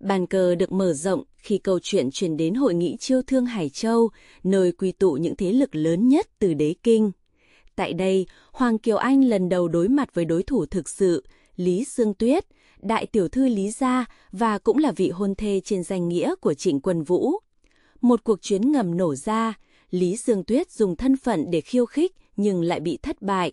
Bàn cờ được mở rộng khi câu chuyện truyền đến hội nghị chiêu thương Hải Châu, nơi quy tụ những thế lực lớn nhất từ đế kinh. Tại đây, Hoàng Kiều Anh lần đầu đối mặt với đối thủ thực sự, Lý Sương Tuyết, đại tiểu thư Lý Gia và cũng là vị hôn thê trên danh nghĩa của Trịnh Quân Vũ. Một cuộc chuyến ngầm nổ ra, Lý Sương Tuyết dùng thân phận để khiêu khích nhưng lại bị thất bại.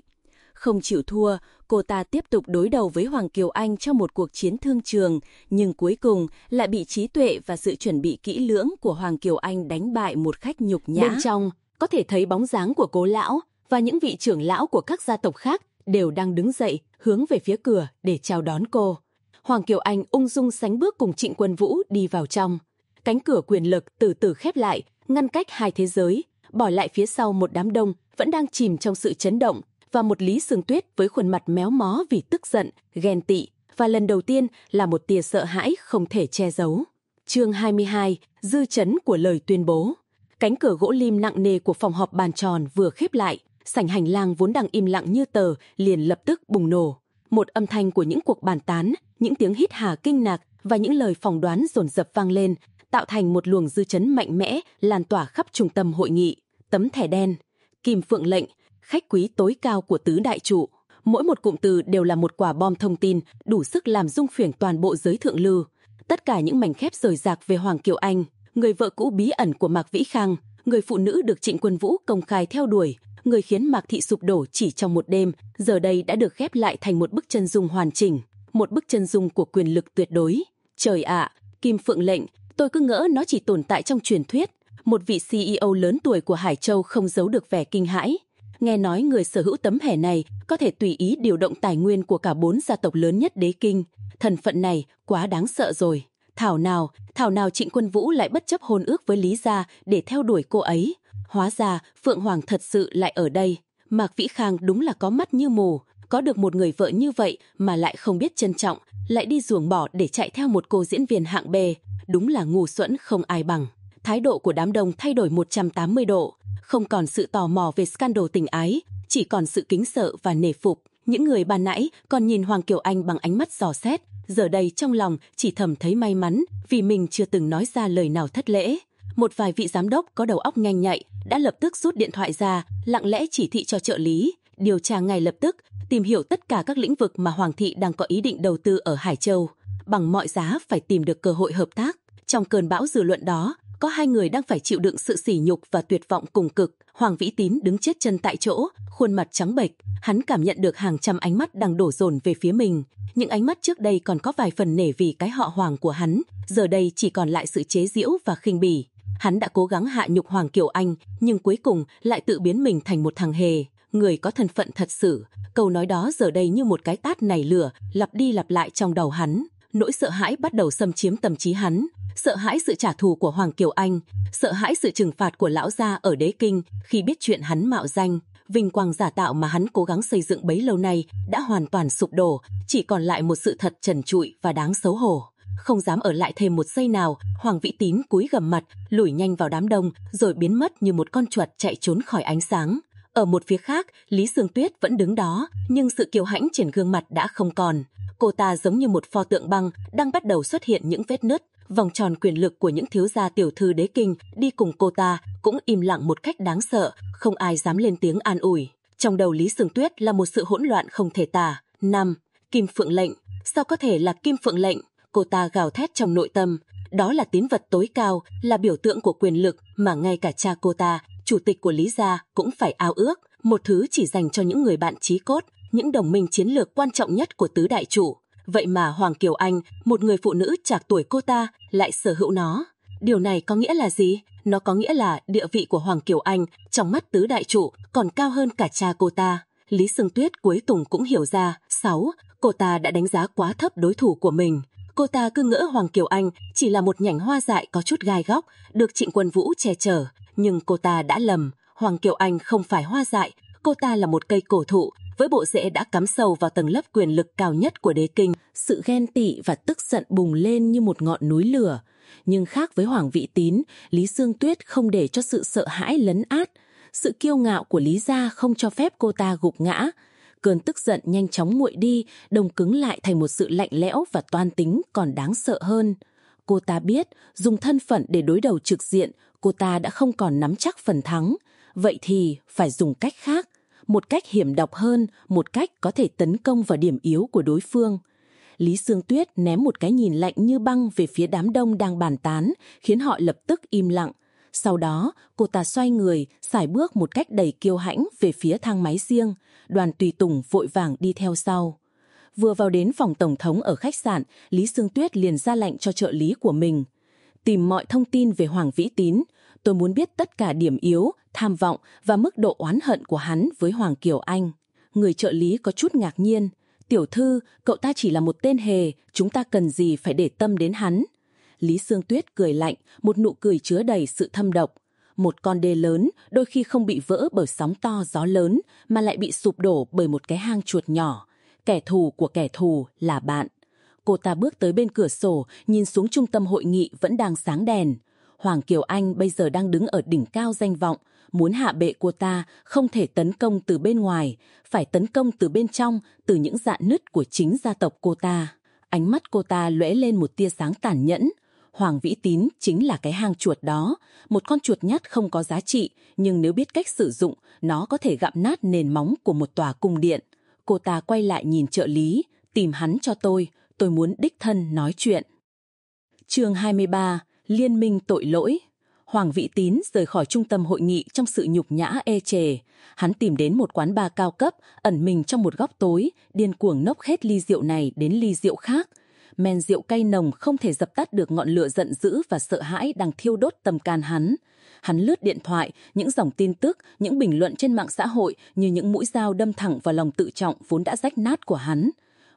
Không chịu thua, cô ta tiếp tục đối đầu với Hoàng Kiều Anh trong một cuộc chiến thương trường, nhưng cuối cùng lại bị trí tuệ và sự chuẩn bị kỹ lưỡng của Hoàng Kiều Anh đánh bại một khách nhục nhã. Bên trong, có thể thấy bóng dáng của cố lão và những vị trưởng lão của các gia tộc khác đều đang đứng dậy, hướng về phía cửa để chào đón cô. Hoàng Kiều Anh ung dung sánh bước cùng Trịnh Quân Vũ đi vào trong. Cánh cửa quyền lực từ từ khép lại, ngăn cách hai thế giới, bỏ lại phía sau một đám đông vẫn đang chìm trong sự chấn động và một Lý Sương Tuyết với khuôn mặt méo mó vì tức giận, ghen tị và lần đầu tiên là một tia sợ hãi không thể che giấu. Chương 22, dư chấn của lời tuyên bố. Cánh cửa gỗ lim nặng nề của phòng họp bàn tròn vừa khép lại, sảnh hành lang vốn đang im lặng như tờ liền lập tức bùng nổ. Một âm thanh của những cuộc bàn tán, những tiếng hít hà kinh ngạc và những lời phỏng đoán dồn dập vang lên, tạo thành một luồng dư chấn mạnh mẽ lan tỏa khắp trung tâm hội nghị. Tấm thẻ đen, kim phượng lệnh, khách quý tối cao của tứ đại trụ. Mỗi một cụm từ đều là một quả bom thông tin, đủ sức làm rung phiển toàn bộ giới thượng lưu. Tất cả những mảnh khép rời rạc về Hoàng Kiều Anh, người vợ cũ bí ẩn của Mạc Vĩ Khang, người phụ nữ được Trịnh Quân Vũ công khai theo đuổi, người khiến Mạc Thị sụp đổ chỉ trong một đêm, giờ đây đã được ghép lại thành một bức chân dung hoàn chỉnh, một bức chân dung của quyền lực tuyệt đối. Trời ạ, Kim Phượng lệnh, tôi cứ ngỡ nó chỉ tồn tại trong truyền thuyết. Một vị CEO lớn tuổi của Hải Châu không giấu được vẻ kinh hãi. Nghe nói người sở hữu tấm thẻ này có thể tùy ý điều động tài nguyên của cả bốn gia tộc lớn nhất đế kinh. Thần phận này quá đáng sợ rồi. Thảo nào, thảo nào Trịnh Quân Vũ lại bất chấp hôn ước với Lý Gia để theo đuổi cô ấy. Hóa ra, Phượng Hoàng thật sự lại ở đây. Mạc Vĩ Khang đúng là có mắt như mù. Có được một người vợ như vậy mà lại không biết trân trọng, lại đi ruồng bỏ để chạy theo một cô diễn viên hạng B. Đúng là ngu xuẩn không ai bằng. Thái độ của đám đông thay đổi 180 độ. Không còn sự tò mò về scandal tình ái, chỉ còn sự kính sợ và nể phục. Những người ban nãy còn nhìn Hoàng Kiều Anh bằng ánh mắt dò xét, giờ đây trong lòng chỉ thầm thấy may mắn vì mình chưa từng nói ra lời nào thất lễ. Một vài vị giám đốc có đầu óc nhanh nhạy đã lập tức rút điện thoại ra, lặng lẽ chỉ thị cho trợ lý, điều tra ngay lập tức, tìm hiểu tất cả các lĩnh vực mà Hoàng thị đang có ý định đầu tư ở Hải Châu. Bằng mọi giá phải tìm được cơ hội hợp tác. Trong cơn bão dư luận đó, có hai người đang phải chịu đựng sự sỉ nhục và tuyệt vọng cùng cực. Hoàng Vĩ Tín đứng chết chân tại chỗ, khuôn mặt trắng bệch. Hắn cảm nhận được hàng trăm ánh mắt đang đổ dồn về phía mình. Những ánh mắt trước đây còn có vài phần nể vì cái họ Hoàng của hắn, giờ đây chỉ còn lại sự chế giễu và khinh bỉ. Hắn đã cố gắng hạ nhục Hoàng Kiều Anh, nhưng cuối cùng lại tự biến mình thành một thằng hề, người có thân phận thật sự. Câu nói đó giờ đây như một cái tát nảy lửa, lặp đi lặp lại trong đầu hắn. Nỗi sợ hãi bắt đầu xâm chiếm tâm trí hắn, sợ hãi sự trả thù của Hoàng Kiều Anh, sợ hãi sự trừng phạt của lão gia ở đế kinh khi biết chuyện hắn mạo danh. Vinh quang giả tạo mà hắn cố gắng xây dựng bấy lâu nay đã hoàn toàn sụp đổ, chỉ còn lại một sự thật trần trụi và đáng xấu hổ. Không dám ở lại thêm một giây nào, Hoàng Vĩ Tín cúi gầm mặt, lủi nhanh vào đám đông, rồi biến mất như một con chuột chạy trốn khỏi ánh sáng. Ở một phía khác, Lý Sương Tuyết vẫn đứng đó, nhưng sự kiêu hãnh trên gương mặt đã không còn. Cô ta giống như một pho tượng băng, đang bắt đầu xuất hiện những vết nứt. Vòng tròn quyền lực của những thiếu gia tiểu thư đế kinh đi cùng cô ta cũng im lặng một cách đáng sợ, không ai dám lên tiếng an ủi. Trong đầu Lý Sương Tuyết là một sự hỗn loạn không thể tả. Năm, Kim Phượng lệnh. Sao có thể là Kim Phượng lệnh? Cô ta gào thét trong nội tâm. Đó là tín vật tối cao, là biểu tượng của quyền lực mà ngay cả cha cô ta, chủ tịch của Lý Gia, cũng phải ao ước. Một thứ chỉ dành cho những người bạn trí cốt, những đồng minh chiến lược quan trọng nhất của tứ đại chủ. Vậy mà Hoàng Kiều Anh, một người phụ nữ chạc tuổi cô ta, lại sở hữu nó. Điều này có nghĩa là gì? Nó có nghĩa là địa vị của Hoàng Kiều Anh trong mắt tứ đại chủ còn cao hơn cả cha cô ta. Lý Sương Tuyết cuối cùng cũng hiểu ra. 6. Cô ta đã đánh giá quá thấp đối thủ của mình. Cô ta cứ ngỡ Hoàng Kiều Anh chỉ là một nhành hoa dại có chút gai góc, được Trịnh Quân Vũ che chở. Nhưng cô ta đã lầm. Hoàng Kiều Anh không phải hoa dại, cô ta là một cây cổ thụ với bộ rễ đã cắm sâu vào tầng lớp quyền lực cao nhất của đế kinh. Sự ghen tị và tức giận bùng lên như một ngọn núi lửa. Nhưng khác với Hoàng Vị Tín, Lý Sương Tuyết không để cho sự sợ hãi lấn át. Sự kiêu ngạo của Lý Gia không cho phép cô ta gục ngã. Cơn tức giận nhanh chóng nguội đi, đồng cứng lại thành một sự lạnh lẽo và toan tính còn đáng sợ hơn. cô ta biết dùng thân phận để đối đầu trực diện, cô ta đã không còn nắm chắc phần thắng. Vậy thì phải dùng cách khác, một cách hiểm độc hơn, một cách có thể tấn công vào điểm yếu của đối phương. Lý Sương Tuyết ném một cái nhìn lạnh như băng về phía đám đông đang bàn tán, khiến họ lập tức im lặng. Sau đó, cô ta xoay người, xài bước một cách đầy kiêu hãnh về phía thang máy riêng. Đoàn tùy tùng vội vàng đi theo sau. Vừa vào đến phòng tổng thống ở khách sạn, Lý Sương Tuyết liền ra lệnh cho trợ lý của mình. Tìm mọi thông tin về Hoàng Vĩ Tín. Tôi muốn biết tất cả điểm yếu, tham vọng và mức độ oán hận của hắn với Hoàng Kiều Anh. Người trợ lý có chút ngạc nhiên. Tiểu thư, cậu ta chỉ là một tên hề, chúng ta cần gì phải để tâm đến hắn. Lý Sương Tuyết cười lạnh, một nụ cười chứa đầy sự thâm độc. Một con đê lớn đôi khi không bị vỡ bởi sóng to gió lớn mà lại bị sụp đổ bởi một cái hang chuột nhỏ. Kẻ thù của kẻ thù là bạn. Cô ta bước tới bên cửa sổ, nhìn xuống trung tâm hội nghị vẫn đang sáng đèn. Hoàng Kiều Anh bây giờ đang đứng ở đỉnh cao danh vọng, muốn hạ bệ cô ta không thể tấn công từ bên ngoài, phải tấn công từ bên trong, từ những dạ nứt của chính gia tộc cô ta. Ánh mắt cô ta lóe lên một tia sáng tàn nhẫn. Hoàng Vĩ Tín chính là cái hang chuột đó, một con chuột nhát không có giá trị, nhưng nếu biết cách sử dụng, nó có thể gặm nát nền móng của một tòa cung điện. Cô ta quay lại nhìn trợ lý, tìm hắn cho tôi, tôi muốn đích thân nói chuyện. chương 23, Liên minh tội lỗi Hoàng Vĩ Tín rời khỏi trung tâm hội nghị trong sự nhục nhã e chề. Hắn tìm đến một quán bar cao cấp, ẩn mình trong một góc tối, điên cuồng nốc hết ly rượu này đến ly rượu khác. Men rượu cay nồng không thể dập tắt được ngọn lửa giận dữ và sợ hãi đang thiêu đốt tâm can hắn. Hắn lướt điện thoại, những dòng tin tức, những bình luận trên mạng xã hội như những mũi dao đâm thẳng vào lòng tự trọng vốn đã rách nát của hắn.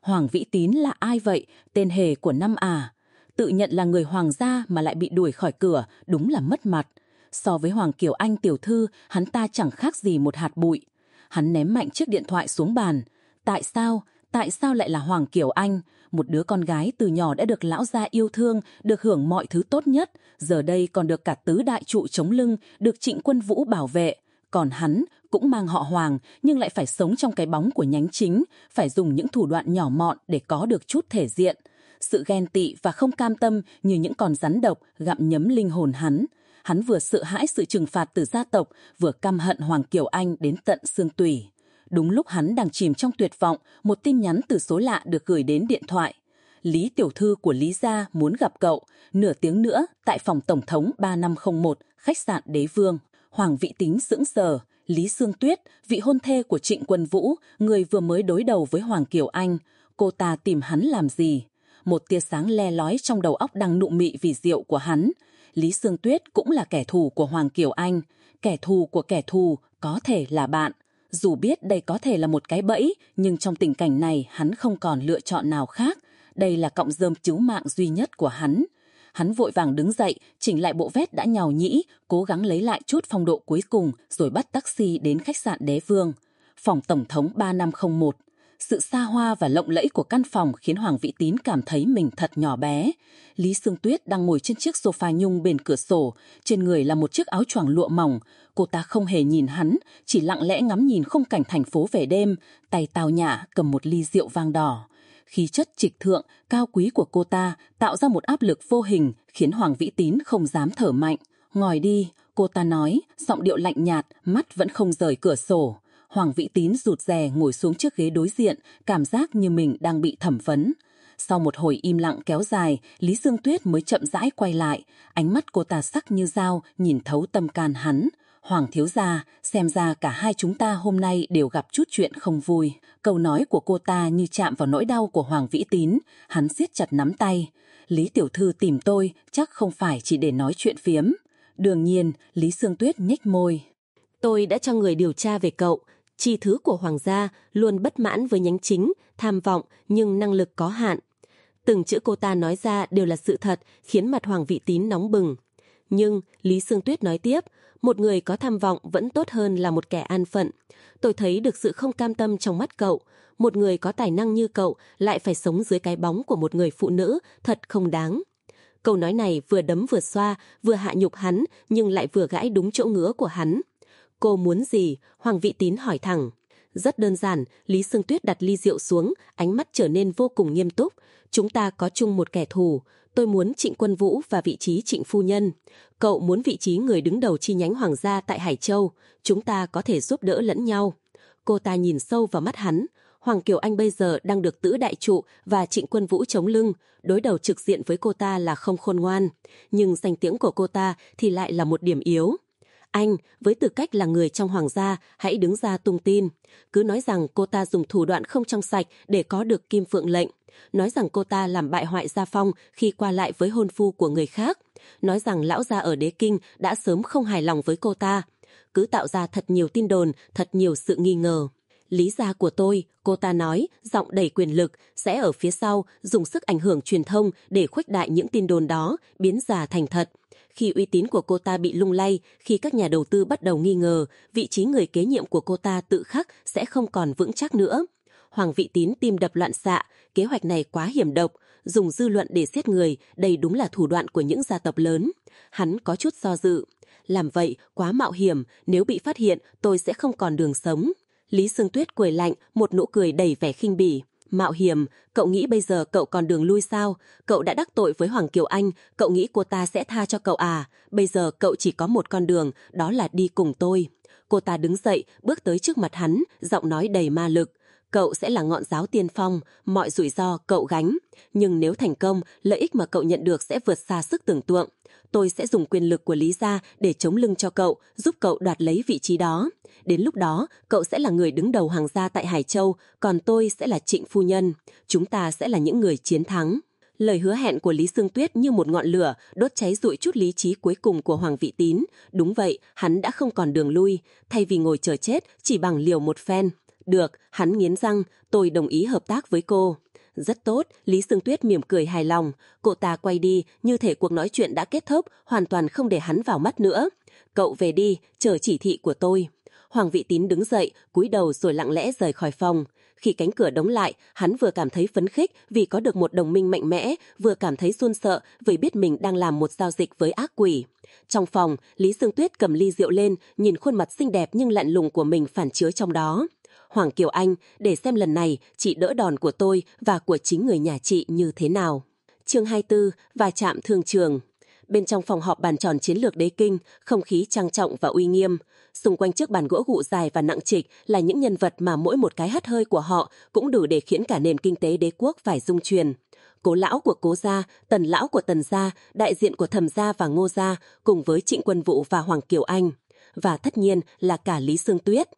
Hoàng Vĩ Tín là ai vậy? Tên hề của năm à? tự nhận là người hoàng gia mà lại bị đuổi khỏi cửa, đúng là mất mặt. So với Hoàng Kiều Anh tiểu thư, hắn ta chẳng khác gì một hạt bụi. Hắn ném mạnh chiếc điện thoại xuống bàn. Tại sao? Tại sao lại là Hoàng Kiều Anh? Một đứa con gái từ nhỏ đã được lão gia yêu thương, được hưởng mọi thứ tốt nhất, giờ đây còn được cả tứ đại trụ chống lưng, được trịnh quân vũ bảo vệ. Còn hắn cũng mang họ Hoàng nhưng lại phải sống trong cái bóng của nhánh chính, phải dùng những thủ đoạn nhỏ mọn để có được chút thể diện sự ghen tị và không cam tâm như những con rắn độc gặm nhấm linh hồn hắn. Hắn vừa sợ hãi sự trừng phạt từ gia tộc, vừa căm hận Hoàng Kiều Anh đến tận xương tủy. Đúng lúc hắn đang chìm trong tuyệt vọng, một tin nhắn từ số lạ được gửi đến điện thoại. Lý tiểu thư của Lý Gia muốn gặp cậu, nửa tiếng nữa tại phòng Tổng thống 3501, khách sạn Đế Vương. Hoàng vị tính sững sờ, Lý Sương Tuyết, vị hôn thê của Trịnh Quân Vũ, người vừa mới đối đầu với Hoàng Kiều Anh. Cô ta tìm hắn làm gì? một tia sáng le lói trong đầu óc đang nụ mị vì rượu của hắn. Lý Sương Tuyết cũng là kẻ thù của Hoàng Kiều Anh. Kẻ thù của kẻ thù có thể là bạn. Dù biết đây có thể là một cái bẫy, nhưng trong tình cảnh này hắn không còn lựa chọn nào khác. Đây là cọng rơm cứu mạng duy nhất của hắn. Hắn vội vàng đứng dậy, chỉnh lại bộ vét đã nhào nhĩ, cố gắng lấy lại chút phong độ cuối cùng rồi bắt taxi đến khách sạn Đế Vương. Phòng Tổng thống 3501 sự xa hoa và lộng lẫy của căn phòng khiến Hoàng Vĩ Tín cảm thấy mình thật nhỏ bé. Lý Sương Tuyết đang ngồi trên chiếc sofa nhung bên cửa sổ, trên người là một chiếc áo choàng lụa mỏng. Cô ta không hề nhìn hắn, chỉ lặng lẽ ngắm nhìn khung cảnh thành phố về đêm, tay tào nhã cầm một ly rượu vang đỏ. Khí chất trịch thượng, cao quý của cô ta tạo ra một áp lực vô hình khiến Hoàng Vĩ Tín không dám thở mạnh. Ngồi đi, cô ta nói, giọng điệu lạnh nhạt, mắt vẫn không rời cửa sổ. Hoàng Vĩ Tín rụt rè ngồi xuống chiếc ghế đối diện, cảm giác như mình đang bị thẩm vấn. Sau một hồi im lặng kéo dài, Lý Dương Tuyết mới chậm rãi quay lại. Ánh mắt cô ta sắc như dao, nhìn thấu tâm can hắn. Hoàng thiếu gia, xem ra cả hai chúng ta hôm nay đều gặp chút chuyện không vui. Câu nói của cô ta như chạm vào nỗi đau của Hoàng Vĩ Tín. Hắn siết chặt nắm tay. Lý Tiểu Thư tìm tôi, chắc không phải chỉ để nói chuyện phiếm. Đương nhiên, Lý Sương Tuyết nhếch môi. Tôi đã cho người điều tra về cậu, chi thứ của hoàng gia luôn bất mãn với nhánh chính, tham vọng nhưng năng lực có hạn. Từng chữ cô ta nói ra đều là sự thật, khiến mặt Hoàng Vị Tín nóng bừng. Nhưng, Lý Sương Tuyết nói tiếp, một người có tham vọng vẫn tốt hơn là một kẻ an phận. Tôi thấy được sự không cam tâm trong mắt cậu. Một người có tài năng như cậu lại phải sống dưới cái bóng của một người phụ nữ, thật không đáng. Câu nói này vừa đấm vừa xoa, vừa hạ nhục hắn, nhưng lại vừa gãi đúng chỗ ngứa của hắn. Cô muốn gì? Hoàng Vị Tín hỏi thẳng. Rất đơn giản, Lý Sương Tuyết đặt ly rượu xuống, ánh mắt trở nên vô cùng nghiêm túc. Chúng ta có chung một kẻ thù. tôi muốn Trịnh Quân Vũ và vị trí Trịnh Phu Nhân. Cậu muốn vị trí người đứng đầu chi nhánh Hoàng gia tại Hải Châu. Chúng ta có thể giúp đỡ lẫn nhau. Cô ta nhìn sâu vào mắt hắn. Hoàng Kiều Anh bây giờ đang được tữ đại trụ và Trịnh Quân Vũ chống lưng. Đối đầu trực diện với cô ta là không khôn ngoan. Nhưng danh tiếng của cô ta thì lại là một điểm yếu. Anh, với tư cách là người trong hoàng gia, hãy đứng ra tung tin. Cứ nói rằng cô ta dùng thủ đoạn không trong sạch để có được kim phượng lệnh. Nói rằng cô ta làm bại hoại gia phong khi qua lại với hôn phu của người khác. Nói rằng lão gia ở đế kinh đã sớm không hài lòng với cô ta. Cứ tạo ra thật nhiều tin đồn, thật nhiều sự nghi ngờ. Lý gia của tôi, cô ta nói, giọng đầy quyền lực, sẽ ở phía sau dùng sức ảnh hưởng truyền thông để khuếch đại những tin đồn đó, biến giả thành thật khi uy tín của cô ta bị lung lay, khi các nhà đầu tư bắt đầu nghi ngờ, vị trí người kế nhiệm của cô ta tự khắc sẽ không còn vững chắc nữa. Hoàng vị tín tim đập loạn xạ, kế hoạch này quá hiểm độc, dùng dư luận để giết người, đây đúng là thủ đoạn của những gia tộc lớn. Hắn có chút do dự. Làm vậy quá mạo hiểm, nếu bị phát hiện tôi sẽ không còn đường sống. Lý Sương Tuyết cười lạnh, một nụ cười đầy vẻ khinh bỉ. Mạo hiểm, cậu nghĩ bây giờ cậu còn đường lui sao? Cậu đã đắc tội với Hoàng Kiều Anh, cậu nghĩ cô ta sẽ tha cho cậu à? Bây giờ cậu chỉ có một con đường, đó là đi cùng tôi. Cô ta đứng dậy, bước tới trước mặt hắn, giọng nói đầy ma lực. Cậu sẽ là ngọn giáo tiên phong, mọi rủi ro cậu gánh. Nhưng nếu thành công, lợi ích mà cậu nhận được sẽ vượt xa sức tưởng tượng. Tôi sẽ dùng quyền lực của Lý Gia để chống lưng cho cậu, giúp cậu đoạt lấy vị trí đó. Đến lúc đó, cậu sẽ là người đứng đầu hàng gia tại Hải Châu, còn tôi sẽ là trịnh phu nhân. Chúng ta sẽ là những người chiến thắng. Lời hứa hẹn của Lý Sương Tuyết như một ngọn lửa, đốt cháy rụi chút lý trí cuối cùng của Hoàng Vị Tín. Đúng vậy, hắn đã không còn đường lui, thay vì ngồi chờ chết chỉ bằng liều một phen. Được, hắn nghiến răng, tôi đồng ý hợp tác với cô. Rất tốt, Lý Sương Tuyết mỉm cười hài lòng. Cô ta quay đi, như thể cuộc nói chuyện đã kết thúc, hoàn toàn không để hắn vào mắt nữa. Cậu về đi, chờ chỉ thị của tôi. Hoàng vị tín đứng dậy, cúi đầu rồi lặng lẽ rời khỏi phòng. Khi cánh cửa đóng lại, hắn vừa cảm thấy phấn khích vì có được một đồng minh mạnh mẽ, vừa cảm thấy run sợ vì biết mình đang làm một giao dịch với ác quỷ. Trong phòng, Lý Sương Tuyết cầm ly rượu lên, nhìn khuôn mặt xinh đẹp nhưng lạnh lùng của mình phản chiếu trong đó. Hoàng Kiều Anh, để xem lần này chị đỡ đòn của tôi và của chính người nhà chị như thế nào. Chương 24, và chạm thương trường. Bên trong phòng họp bàn tròn chiến lược đế kinh, không khí trang trọng và uy nghiêm. Xung quanh chiếc bàn gỗ gụ dài và nặng trịch là những nhân vật mà mỗi một cái hắt hơi của họ cũng đủ để khiến cả nền kinh tế đế quốc phải rung truyền. Cố lão của cố gia, tần lão của tần gia, đại diện của thẩm gia và ngô gia, cùng với trịnh quân vụ và Hoàng Kiều Anh. Và tất nhiên là cả Lý Sương Tuyết.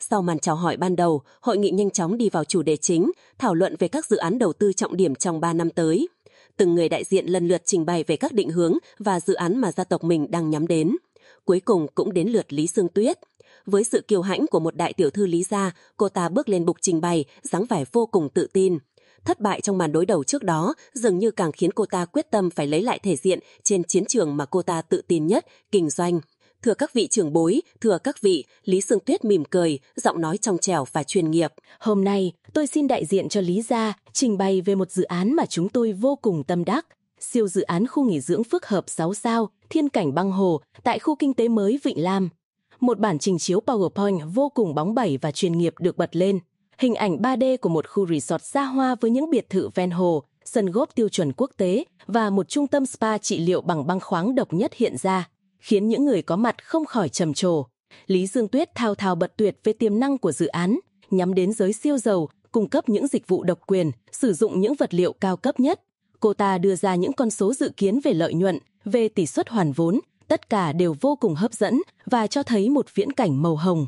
Sau màn chào hỏi ban đầu, hội nghị nhanh chóng đi vào chủ đề chính, thảo luận về các dự án đầu tư trọng điểm trong ba năm tới. Từng người đại diện lần lượt trình bày về các định hướng và dự án mà gia tộc mình đang nhắm đến. Cuối cùng cũng đến lượt Lý Sương Tuyết. Với sự kiêu hãnh của một đại tiểu thư Lý gia, cô ta bước lên bục trình bày, dáng vẻ vô cùng tự tin. Thất bại trong màn đối đầu trước đó dường như càng khiến cô ta quyết tâm phải lấy lại thể diện trên chiến trường mà cô ta tự tin nhất, kinh doanh. Thưa các vị trưởng bối, thưa các vị, Lý Sương Tuyết mỉm cười, giọng nói trong trẻo và chuyên nghiệp. Hôm nay, tôi xin đại diện cho Lý Gia trình bày về một dự án mà chúng tôi vô cùng tâm đắc. Siêu dự án khu nghỉ dưỡng phức hợp 6 sao, thiên cảnh băng hồ, tại khu kinh tế mới Vịnh Lam. Một bản trình chiếu PowerPoint vô cùng bóng bẩy và chuyên nghiệp được bật lên. Hình ảnh 3D của một khu resort xa hoa với những biệt thự ven hồ, sân góp tiêu chuẩn quốc tế và một trung tâm spa trị liệu bằng băng khoáng độc nhất hiện ra khiến những người có mặt không khỏi trầm trồ. Lý Dương Tuyết thao thao bật tuyệt về tiềm năng của dự án, nhắm đến giới siêu giàu, cung cấp những dịch vụ độc quyền, sử dụng những vật liệu cao cấp nhất. Cô ta đưa ra những con số dự kiến về lợi nhuận, về tỷ suất hoàn vốn, tất cả đều vô cùng hấp dẫn và cho thấy một viễn cảnh màu hồng.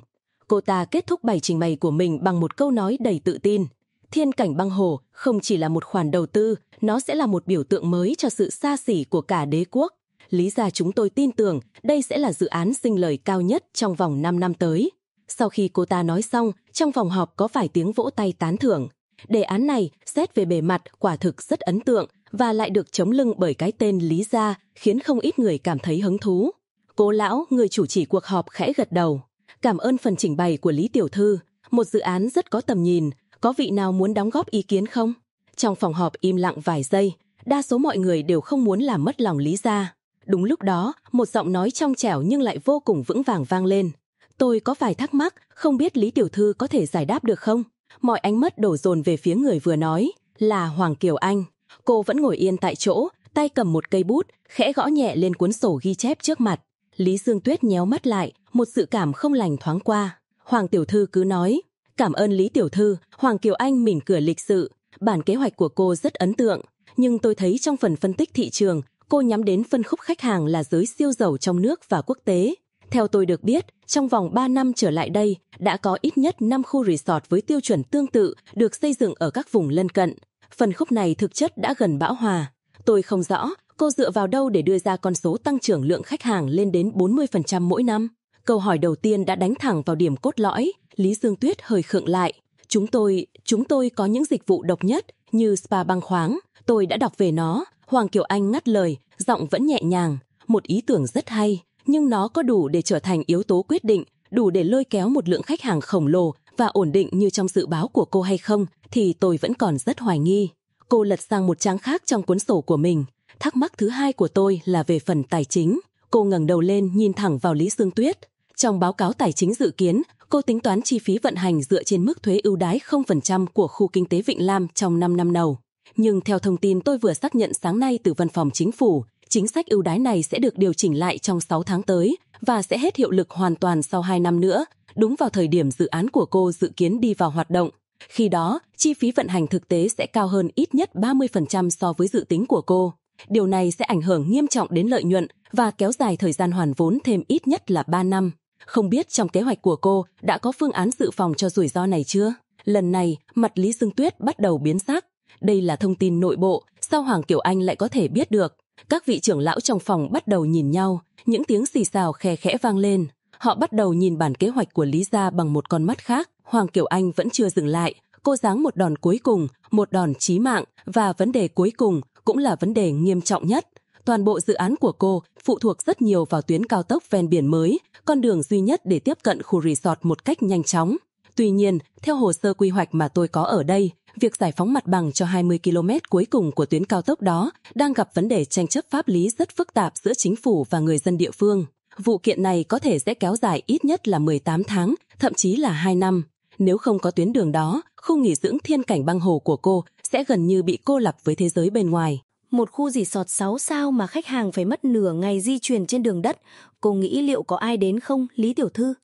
Cô ta kết thúc bài trình bày của mình bằng một câu nói đầy tự tin. Thiên cảnh băng hồ không chỉ là một khoản đầu tư, nó sẽ là một biểu tượng mới cho sự xa xỉ của cả đế quốc. Lý ra chúng tôi tin tưởng đây sẽ là dự án sinh lời cao nhất trong vòng 5 năm tới. Sau khi cô ta nói xong, trong phòng họp có vài tiếng vỗ tay tán thưởng. Đề án này, xét về bề mặt, quả thực rất ấn tượng và lại được chống lưng bởi cái tên Lý Gia khiến không ít người cảm thấy hứng thú. Cố lão, người chủ trì cuộc họp khẽ gật đầu. Cảm ơn phần trình bày của Lý Tiểu Thư. Một dự án rất có tầm nhìn. Có vị nào muốn đóng góp ý kiến không? Trong phòng họp im lặng vài giây, đa số mọi người đều không muốn làm mất lòng Lý Gia. Đúng lúc đó, một giọng nói trong trẻo nhưng lại vô cùng vững vàng vang lên. Tôi có vài thắc mắc, không biết Lý Tiểu Thư có thể giải đáp được không? Mọi ánh mắt đổ dồn về phía người vừa nói, là Hoàng Kiều Anh. Cô vẫn ngồi yên tại chỗ, tay cầm một cây bút, khẽ gõ nhẹ lên cuốn sổ ghi chép trước mặt. Lý Dương Tuyết nhéo mắt lại, một sự cảm không lành thoáng qua. Hoàng Tiểu Thư cứ nói, cảm ơn Lý Tiểu Thư, Hoàng Kiều Anh mỉm cười lịch sự. Bản kế hoạch của cô rất ấn tượng, nhưng tôi thấy trong phần phân tích thị trường, cô nhắm đến phân khúc khách hàng là giới siêu giàu trong nước và quốc tế. Theo tôi được biết, trong vòng 3 năm trở lại đây, đã có ít nhất 5 khu resort với tiêu chuẩn tương tự được xây dựng ở các vùng lân cận. Phần khúc này thực chất đã gần bão hòa. Tôi không rõ cô dựa vào đâu để đưa ra con số tăng trưởng lượng khách hàng lên đến 40% mỗi năm. Câu hỏi đầu tiên đã đánh thẳng vào điểm cốt lõi, Lý Dương Tuyết hơi khựng lại. Chúng tôi, chúng tôi có những dịch vụ độc nhất như spa băng khoáng. Tôi đã đọc về nó. Hoàng Kiều Anh ngắt lời, giọng vẫn nhẹ nhàng. Một ý tưởng rất hay, nhưng nó có đủ để trở thành yếu tố quyết định, đủ để lôi kéo một lượng khách hàng khổng lồ và ổn định như trong dự báo của cô hay không, thì tôi vẫn còn rất hoài nghi. Cô lật sang một trang khác trong cuốn sổ của mình. Thắc mắc thứ hai của tôi là về phần tài chính. Cô ngẩng đầu lên nhìn thẳng vào Lý Sương Tuyết. Trong báo cáo tài chính dự kiến, cô tính toán chi phí vận hành dựa trên mức thuế ưu đái 0% của khu kinh tế Vịnh Lam trong 5 năm đầu. Nhưng theo thông tin tôi vừa xác nhận sáng nay từ văn phòng chính phủ, chính sách ưu đái này sẽ được điều chỉnh lại trong 6 tháng tới và sẽ hết hiệu lực hoàn toàn sau 2 năm nữa, đúng vào thời điểm dự án của cô dự kiến đi vào hoạt động. Khi đó, chi phí vận hành thực tế sẽ cao hơn ít nhất 30% so với dự tính của cô. Điều này sẽ ảnh hưởng nghiêm trọng đến lợi nhuận và kéo dài thời gian hoàn vốn thêm ít nhất là 3 năm. Không biết trong kế hoạch của cô đã có phương án dự phòng cho rủi ro này chưa? Lần này, mặt Lý Dương Tuyết bắt đầu biến sắc. Đây là thông tin nội bộ, sao Hoàng Kiều Anh lại có thể biết được? Các vị trưởng lão trong phòng bắt đầu nhìn nhau, những tiếng xì xào khe khẽ vang lên. Họ bắt đầu nhìn bản kế hoạch của Lý Gia bằng một con mắt khác. Hoàng Kiều Anh vẫn chưa dừng lại. Cô giáng một đòn cuối cùng, một đòn chí mạng và vấn đề cuối cùng cũng là vấn đề nghiêm trọng nhất. Toàn bộ dự án của cô phụ thuộc rất nhiều vào tuyến cao tốc ven biển mới, con đường duy nhất để tiếp cận khu resort một cách nhanh chóng. Tuy nhiên, theo hồ sơ quy hoạch mà tôi có ở đây, việc giải phóng mặt bằng cho 20 km cuối cùng của tuyến cao tốc đó đang gặp vấn đề tranh chấp pháp lý rất phức tạp giữa chính phủ và người dân địa phương. Vụ kiện này có thể sẽ kéo dài ít nhất là 18 tháng, thậm chí là 2 năm. Nếu không có tuyến đường đó, khu nghỉ dưỡng thiên cảnh băng hồ của cô sẽ gần như bị cô lập với thế giới bên ngoài. Một khu dì sọt 6 sao mà khách hàng phải mất nửa ngày di chuyển trên đường đất. Cô nghĩ liệu có ai đến không, Lý Tiểu Thư?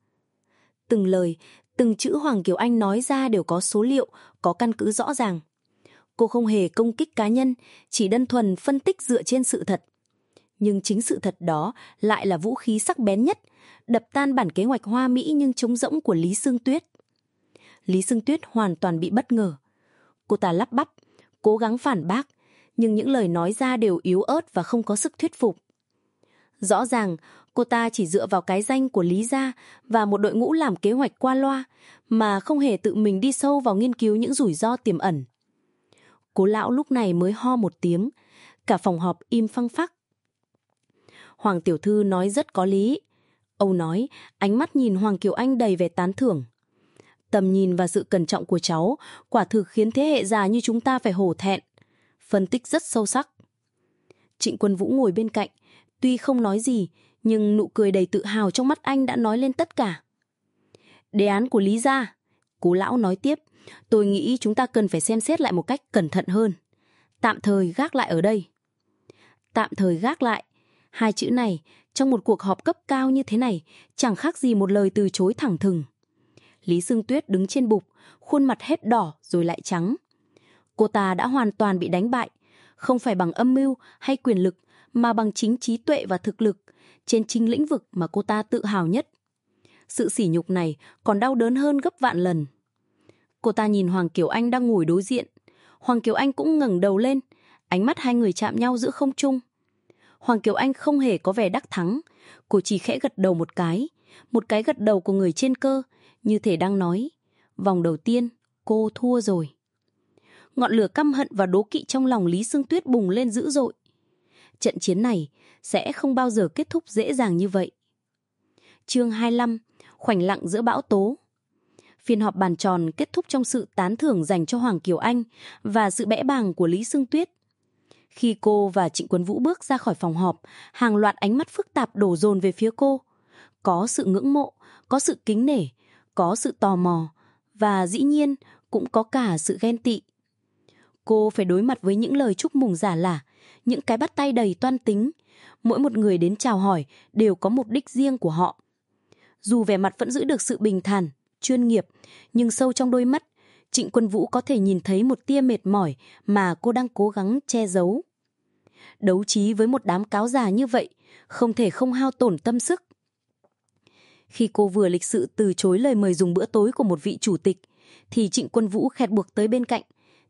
Từng lời, từng chữ Hoàng Kiều Anh nói ra đều có số liệu, có căn cứ rõ ràng. Cô không hề công kích cá nhân, chỉ đơn thuần phân tích dựa trên sự thật. Nhưng chính sự thật đó lại là vũ khí sắc bén nhất, đập tan bản kế hoạch hoa mỹ nhưng trống rỗng của Lý Sương Tuyết. Lý Sương Tuyết hoàn toàn bị bất ngờ. Cô ta lắp bắp, cố gắng phản bác, nhưng những lời nói ra đều yếu ớt và không có sức thuyết phục. Rõ ràng, cô ta chỉ dựa vào cái danh của Lý Gia và một đội ngũ làm kế hoạch qua loa, mà không hề tự mình đi sâu vào nghiên cứu những rủi ro tiềm ẩn. Cố lão lúc này mới ho một tiếng, cả phòng họp im phăng phắc. Hoàng Tiểu Thư nói rất có lý. Âu nói, ánh mắt nhìn Hoàng Kiều Anh đầy vẻ tán thưởng. Tầm nhìn và sự cẩn trọng của cháu quả thực khiến thế hệ già như chúng ta phải hổ thẹn. Phân tích rất sâu sắc. Trịnh Quân Vũ ngồi bên cạnh, tuy không nói gì, nhưng nụ cười đầy tự hào trong mắt anh đã nói lên tất cả. Đề án của Lý Gia, cố lão nói tiếp, tôi nghĩ chúng ta cần phải xem xét lại một cách cẩn thận hơn. Tạm thời gác lại ở đây. Tạm thời gác lại, hai chữ này trong một cuộc họp cấp cao như thế này chẳng khác gì một lời từ chối thẳng thừng. Lý Sương Tuyết đứng trên bục, khuôn mặt hết đỏ rồi lại trắng. Cô ta đã hoàn toàn bị đánh bại, không phải bằng âm mưu hay quyền lực mà bằng chính trí tuệ và thực lực trên chính lĩnh vực mà cô ta tự hào nhất. Sự sỉ nhục này còn đau đớn hơn gấp vạn lần. Cô ta nhìn Hoàng Kiều Anh đang ngồi đối diện. Hoàng Kiều Anh cũng ngẩng đầu lên, ánh mắt hai người chạm nhau giữa không trung. Hoàng Kiều Anh không hề có vẻ đắc thắng, cô chỉ khẽ gật đầu một cái, một cái gật đầu của người trên cơ, như thể đang nói, vòng đầu tiên cô thua rồi. Ngọn lửa căm hận và đố kỵ trong lòng Lý Sương Tuyết bùng lên dữ dội. Trận chiến này sẽ không bao giờ kết thúc dễ dàng như vậy. Chương 25, khoảnh lặng giữa bão tố. Phiên họp bàn tròn kết thúc trong sự tán thưởng dành cho Hoàng Kiều Anh và sự bẽ bàng của Lý Sương Tuyết. Khi cô và Trịnh Quân Vũ bước ra khỏi phòng họp, hàng loạt ánh mắt phức tạp đổ dồn về phía cô. Có sự ngưỡng mộ, có sự kính nể, có sự tò mò và dĩ nhiên cũng có cả sự ghen tị. Cô phải đối mặt với những lời chúc mừng giả lả, những cái bắt tay đầy toan tính. Mỗi một người đến chào hỏi đều có mục đích riêng của họ. Dù vẻ mặt vẫn giữ được sự bình thản, chuyên nghiệp, nhưng sâu trong đôi mắt, Trịnh Quân Vũ có thể nhìn thấy một tia mệt mỏi mà cô đang cố gắng che giấu. Đấu trí với một đám cáo già như vậy, không thể không hao tổn tâm sức. Khi cô vừa lịch sự từ chối lời mời dùng bữa tối của một vị chủ tịch, thì Trịnh Quân Vũ khẹt buộc tới bên cạnh,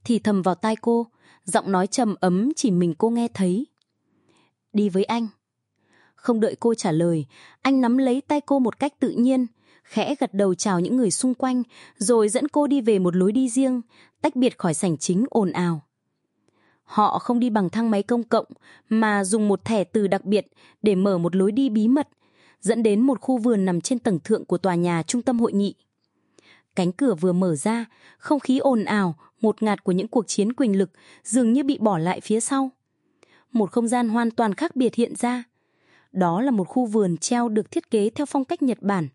thì thầm vào tai cô, giọng nói trầm ấm chỉ mình cô nghe thấy. Đi với anh. Không đợi cô trả lời, anh nắm lấy tay cô một cách tự nhiên, khẽ gật đầu chào những người xung quanh, rồi dẫn cô đi về một lối đi riêng, tách biệt khỏi sảnh chính ồn ào. Họ không đi bằng thang máy công cộng, mà dùng một thẻ từ đặc biệt để mở một lối đi bí mật, dẫn đến một khu vườn nằm trên tầng thượng của tòa nhà trung tâm hội nghị. Cánh cửa vừa mở ra, không khí ồn ào, ngột ngạt của những cuộc chiến quyền lực dường như bị bỏ lại phía sau. Một không gian hoàn toàn khác biệt hiện ra. Đó là một khu vườn treo được thiết kế theo phong cách Nhật Bản,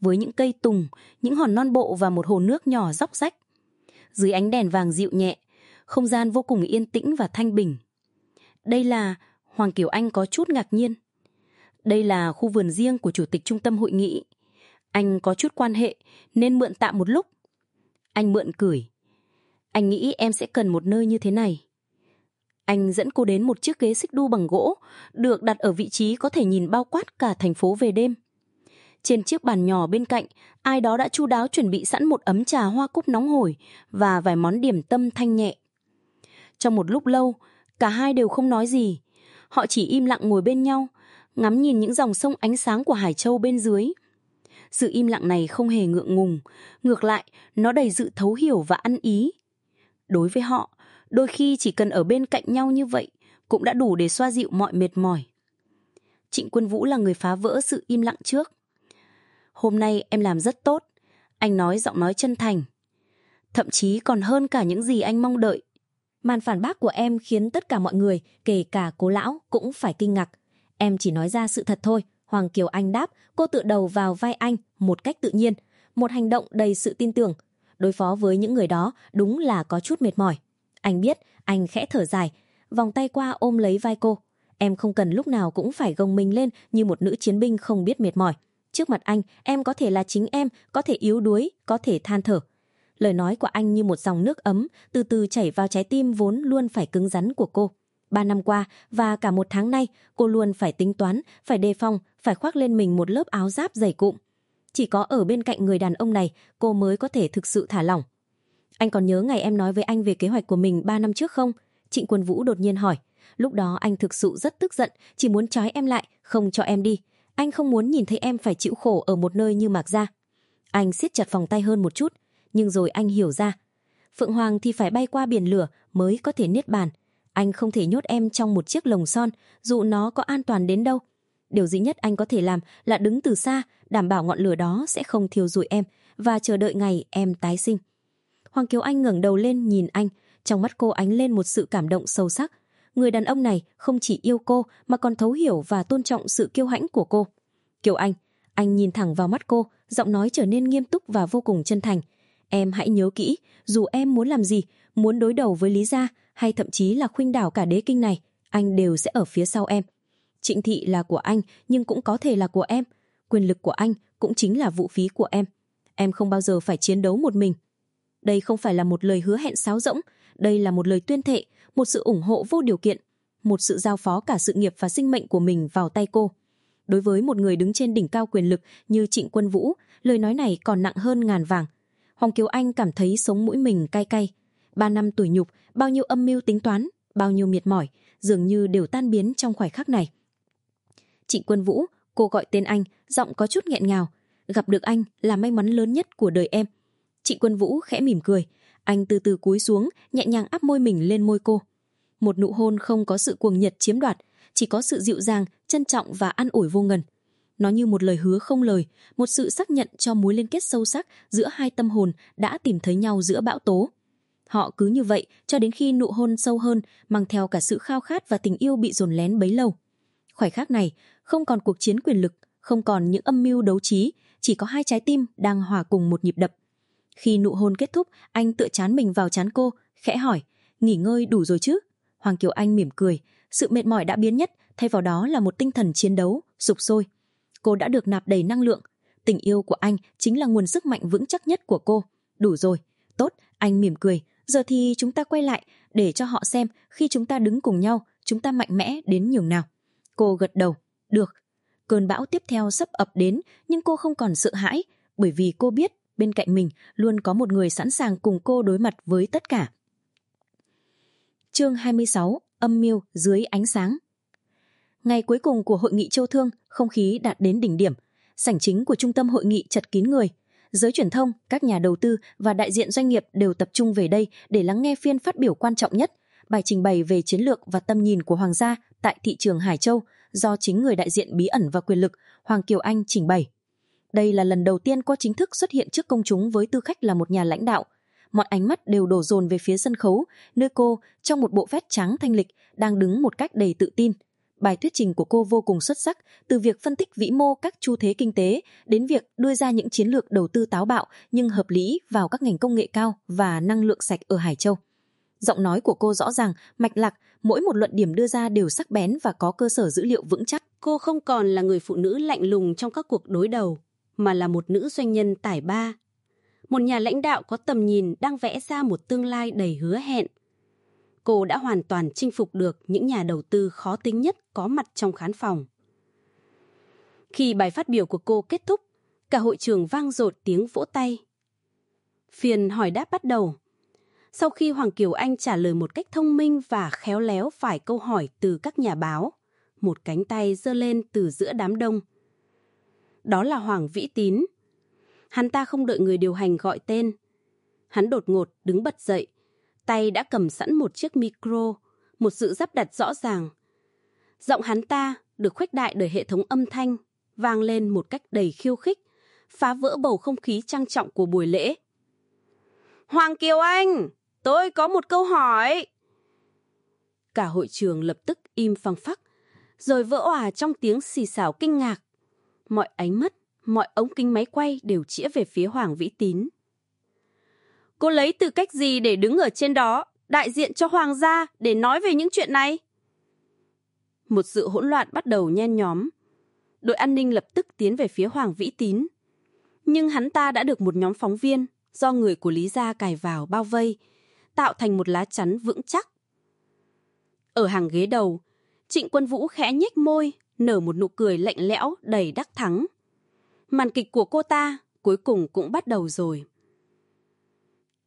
với những cây tùng, những hòn non bộ và một hồ nước nhỏ róc rách. Dưới ánh đèn vàng dịu nhẹ, không gian vô cùng yên tĩnh và thanh bình. Đây là, Hoàng Kiều Anh có chút ngạc nhiên. Đây là khu vườn riêng của Chủ tịch Trung tâm Hội nghị. Anh có chút quan hệ nên mượn tạm một lúc. Anh mượn cười. Anh nghĩ em sẽ cần một nơi như thế này. Anh dẫn cô đến một chiếc ghế xích đu bằng gỗ, được đặt ở vị trí có thể nhìn bao quát cả thành phố về đêm. Trên chiếc bàn nhỏ bên cạnh, ai đó đã chu đáo chuẩn bị sẵn một ấm trà hoa cúc nóng hổi và vài món điểm tâm thanh nhẹ. Trong một lúc lâu, cả hai đều không nói gì. Họ chỉ im lặng ngồi bên nhau, ngắm nhìn những dòng sông ánh sáng của Hải Châu bên dưới. Sự im lặng này không hề ngượng ngùng, ngược lại, nó đầy sự thấu hiểu và ăn ý. Đối với họ, đôi khi chỉ cần ở bên cạnh nhau như vậy cũng đã đủ để xoa dịu mọi mệt mỏi. Trịnh Quân Vũ là người phá vỡ sự im lặng trước. Hôm nay em làm rất tốt, anh nói giọng nói chân thành. Thậm chí còn hơn cả những gì anh mong đợi. Màn phản bác của em khiến tất cả mọi người, kể cả cố lão, cũng phải kinh ngạc. Em chỉ nói ra sự thật thôi. Hoàng Kiều Anh đáp, cô tự đầu vào vai anh một cách tự nhiên. Một hành động đầy sự tin tưởng. Đối phó với những người đó đúng là có chút mệt mỏi. Anh biết, anh khẽ thở dài, vòng tay qua ôm lấy vai cô. Em không cần lúc nào cũng phải gồng mình lên như một nữ chiến binh không biết mệt mỏi. Trước mặt anh, em có thể là chính em, có thể yếu đuối, có thể than thở. Lời nói của anh như một dòng nước ấm, từ từ chảy vào trái tim vốn luôn phải cứng rắn của cô. Ba năm qua và cả một tháng nay, cô luôn phải tính toán, phải đề phòng, phải khoác lên mình một lớp áo giáp dày cụm. Chỉ có ở bên cạnh người đàn ông này, cô mới có thể thực sự thả lỏng. Anh còn nhớ ngày em nói với anh về kế hoạch của mình ba năm trước không? Trịnh Quân Vũ đột nhiên hỏi. Lúc đó anh thực sự rất tức giận, chỉ muốn trói em lại, không cho em đi. Anh không muốn nhìn thấy em phải chịu khổ ở một nơi như Mạc Gia. Anh siết chặt vòng tay hơn một chút, nhưng rồi anh hiểu ra. Phượng Hoàng thì phải bay qua biển lửa mới có thể niết bàn. Anh không thể nhốt em trong một chiếc lồng son, dù nó có an toàn đến đâu. Điều duy nhất anh có thể làm là đứng từ xa, đảm bảo ngọn lửa đó sẽ không thiêu rụi em và chờ đợi ngày em tái sinh. Hoàng Kiều Anh ngẩng đầu lên nhìn anh, trong mắt cô ánh lên một sự cảm động sâu sắc. Người đàn ông này không chỉ yêu cô mà còn thấu hiểu và tôn trọng sự kiêu hãnh của cô. Kiều Anh, anh nhìn thẳng vào mắt cô, giọng nói trở nên nghiêm túc và vô cùng chân thành. Em hãy nhớ kỹ, dù em muốn làm gì, muốn đối đầu với Lý Gia hay thậm chí là khuynh đảo cả đế kinh này, anh đều sẽ ở phía sau em. Trịnh thị là của anh, nhưng cũng có thể là của em. Quyền lực của anh cũng chính là vũ phí của em. Em không bao giờ phải chiến đấu một mình. Đây không phải là một lời hứa hẹn sáo rỗng, đây là một lời tuyên thệ, một sự ủng hộ vô điều kiện, một sự giao phó cả sự nghiệp và sinh mệnh của mình vào tay cô. Đối với một người đứng trên đỉnh cao quyền lực như Trịnh Quân Vũ, lời nói này còn nặng hơn ngàn vàng. Hoàng Kiều Anh cảm thấy sống mũi mình cay cay. Ba năm tuổi nhục, bao nhiêu âm mưu tính toán, bao nhiêu miệt mỏi, dường như đều tan biến trong khoảnh khắc này. Trịnh Quân Vũ, cô gọi tên anh, giọng có chút nghẹn ngào. Gặp được anh là may mắn lớn nhất của đời em chị Quân Vũ khẽ mỉm cười. Anh từ từ cúi xuống, nhẹ nhàng áp môi mình lên môi cô. Một nụ hôn không có sự cuồng nhiệt chiếm đoạt, chỉ có sự dịu dàng, trân trọng và an ủi vô ngần. Nó như một lời hứa không lời, một sự xác nhận cho mối liên kết sâu sắc giữa hai tâm hồn đã tìm thấy nhau giữa bão tố. Họ cứ như vậy cho đến khi nụ hôn sâu hơn, mang theo cả sự khao khát và tình yêu bị dồn lén bấy lâu. Khoảnh khắc này, không còn cuộc chiến quyền lực, không còn những âm mưu đấu trí, chỉ có hai trái tim đang hòa cùng một nhịp đập. Khi nụ hôn kết thúc, anh tựa chán mình vào chán cô, khẽ hỏi, nghỉ ngơi đủ rồi chứ? Hoàng Kiều Anh mỉm cười, sự mệt mỏi đã biến nhất, thay vào đó là một tinh thần chiến đấu, sục sôi. Cô đã được nạp đầy năng lượng, tình yêu của anh chính là nguồn sức mạnh vững chắc nhất của cô. Đủ rồi, tốt, anh mỉm cười, giờ thì chúng ta quay lại để cho họ xem khi chúng ta đứng cùng nhau, chúng ta mạnh mẽ đến nhường nào. Cô gật đầu, được. Cơn bão tiếp theo sắp ập đến, nhưng cô không còn sợ hãi, bởi vì cô biết bên cạnh mình luôn có một người sẵn sàng cùng cô đối mặt với tất cả. Chương 26, âm mưu dưới ánh sáng. Ngày cuối cùng của hội nghị châu thương, không khí đạt đến đỉnh điểm. Sảnh chính của trung tâm hội nghị chật kín người. Giới truyền thông, các nhà đầu tư và đại diện doanh nghiệp đều tập trung về đây để lắng nghe phiên phát biểu quan trọng nhất, bài trình bày về chiến lược và tầm nhìn của Hoàng gia tại thị trường Hải Châu do chính người đại diện bí ẩn và quyền lực Hoàng Kiều Anh trình bày. Đây là lần đầu tiên cô chính thức xuất hiện trước công chúng với tư cách là một nhà lãnh đạo. Mọi ánh mắt đều đổ dồn về phía sân khấu, nơi cô, trong một bộ vest trắng thanh lịch, đang đứng một cách đầy tự tin. Bài thuyết trình của cô vô cùng xuất sắc, từ việc phân tích vĩ mô các chu thế kinh tế đến việc đưa ra những chiến lược đầu tư táo bạo nhưng hợp lý vào các ngành công nghệ cao và năng lượng sạch ở Hải Châu. Giọng nói của cô rõ ràng, mạch lạc, mỗi một luận điểm đưa ra đều sắc bén và có cơ sở dữ liệu vững chắc. Cô không còn là người phụ nữ lạnh lùng trong các cuộc đối đầu, mà là một nữ doanh nhân tài ba. Một nhà lãnh đạo có tầm nhìn đang vẽ ra một tương lai đầy hứa hẹn. Cô đã hoàn toàn chinh phục được những nhà đầu tư khó tính nhất có mặt trong khán phòng. Khi bài phát biểu của cô kết thúc, cả hội trường vang dội tiếng vỗ tay. Phiền hỏi đáp bắt đầu. Sau khi Hoàng Kiều Anh trả lời một cách thông minh và khéo léo phải câu hỏi từ các nhà báo, một cánh tay giơ lên từ giữa đám đông – đó là Hoàng Vĩ Tín. Hắn ta không đợi người điều hành gọi tên. Hắn đột ngột đứng bật dậy, tay đã cầm sẵn một chiếc micro, một sự sắp đặt rõ ràng. Giọng hắn ta được khuếch đại bởi hệ thống âm thanh, vang lên một cách đầy khiêu khích, phá vỡ bầu không khí trang trọng của buổi lễ. Hoàng Kiều Anh, tôi có một câu hỏi. Cả hội trường lập tức im phăng phắc, rồi vỡ òa trong tiếng xì xào kinh ngạc mọi ánh mắt, mọi ống kính máy quay đều chĩa về phía Hoàng Vĩ Tín. Cô lấy tư cách gì để đứng ở trên đó, đại diện cho Hoàng gia để nói về những chuyện này? Một sự hỗn loạn bắt đầu nhen nhóm. Đội an ninh lập tức tiến về phía Hoàng Vĩ Tín. Nhưng hắn ta đã được một nhóm phóng viên do người của Lý Gia cài vào bao vây, tạo thành một lá chắn vững chắc. Ở hàng ghế đầu, Trịnh Quân Vũ khẽ nhếch môi, nở một nụ cười lạnh lẽo đầy đắc thắng. Màn kịch của cô ta cuối cùng cũng bắt đầu rồi.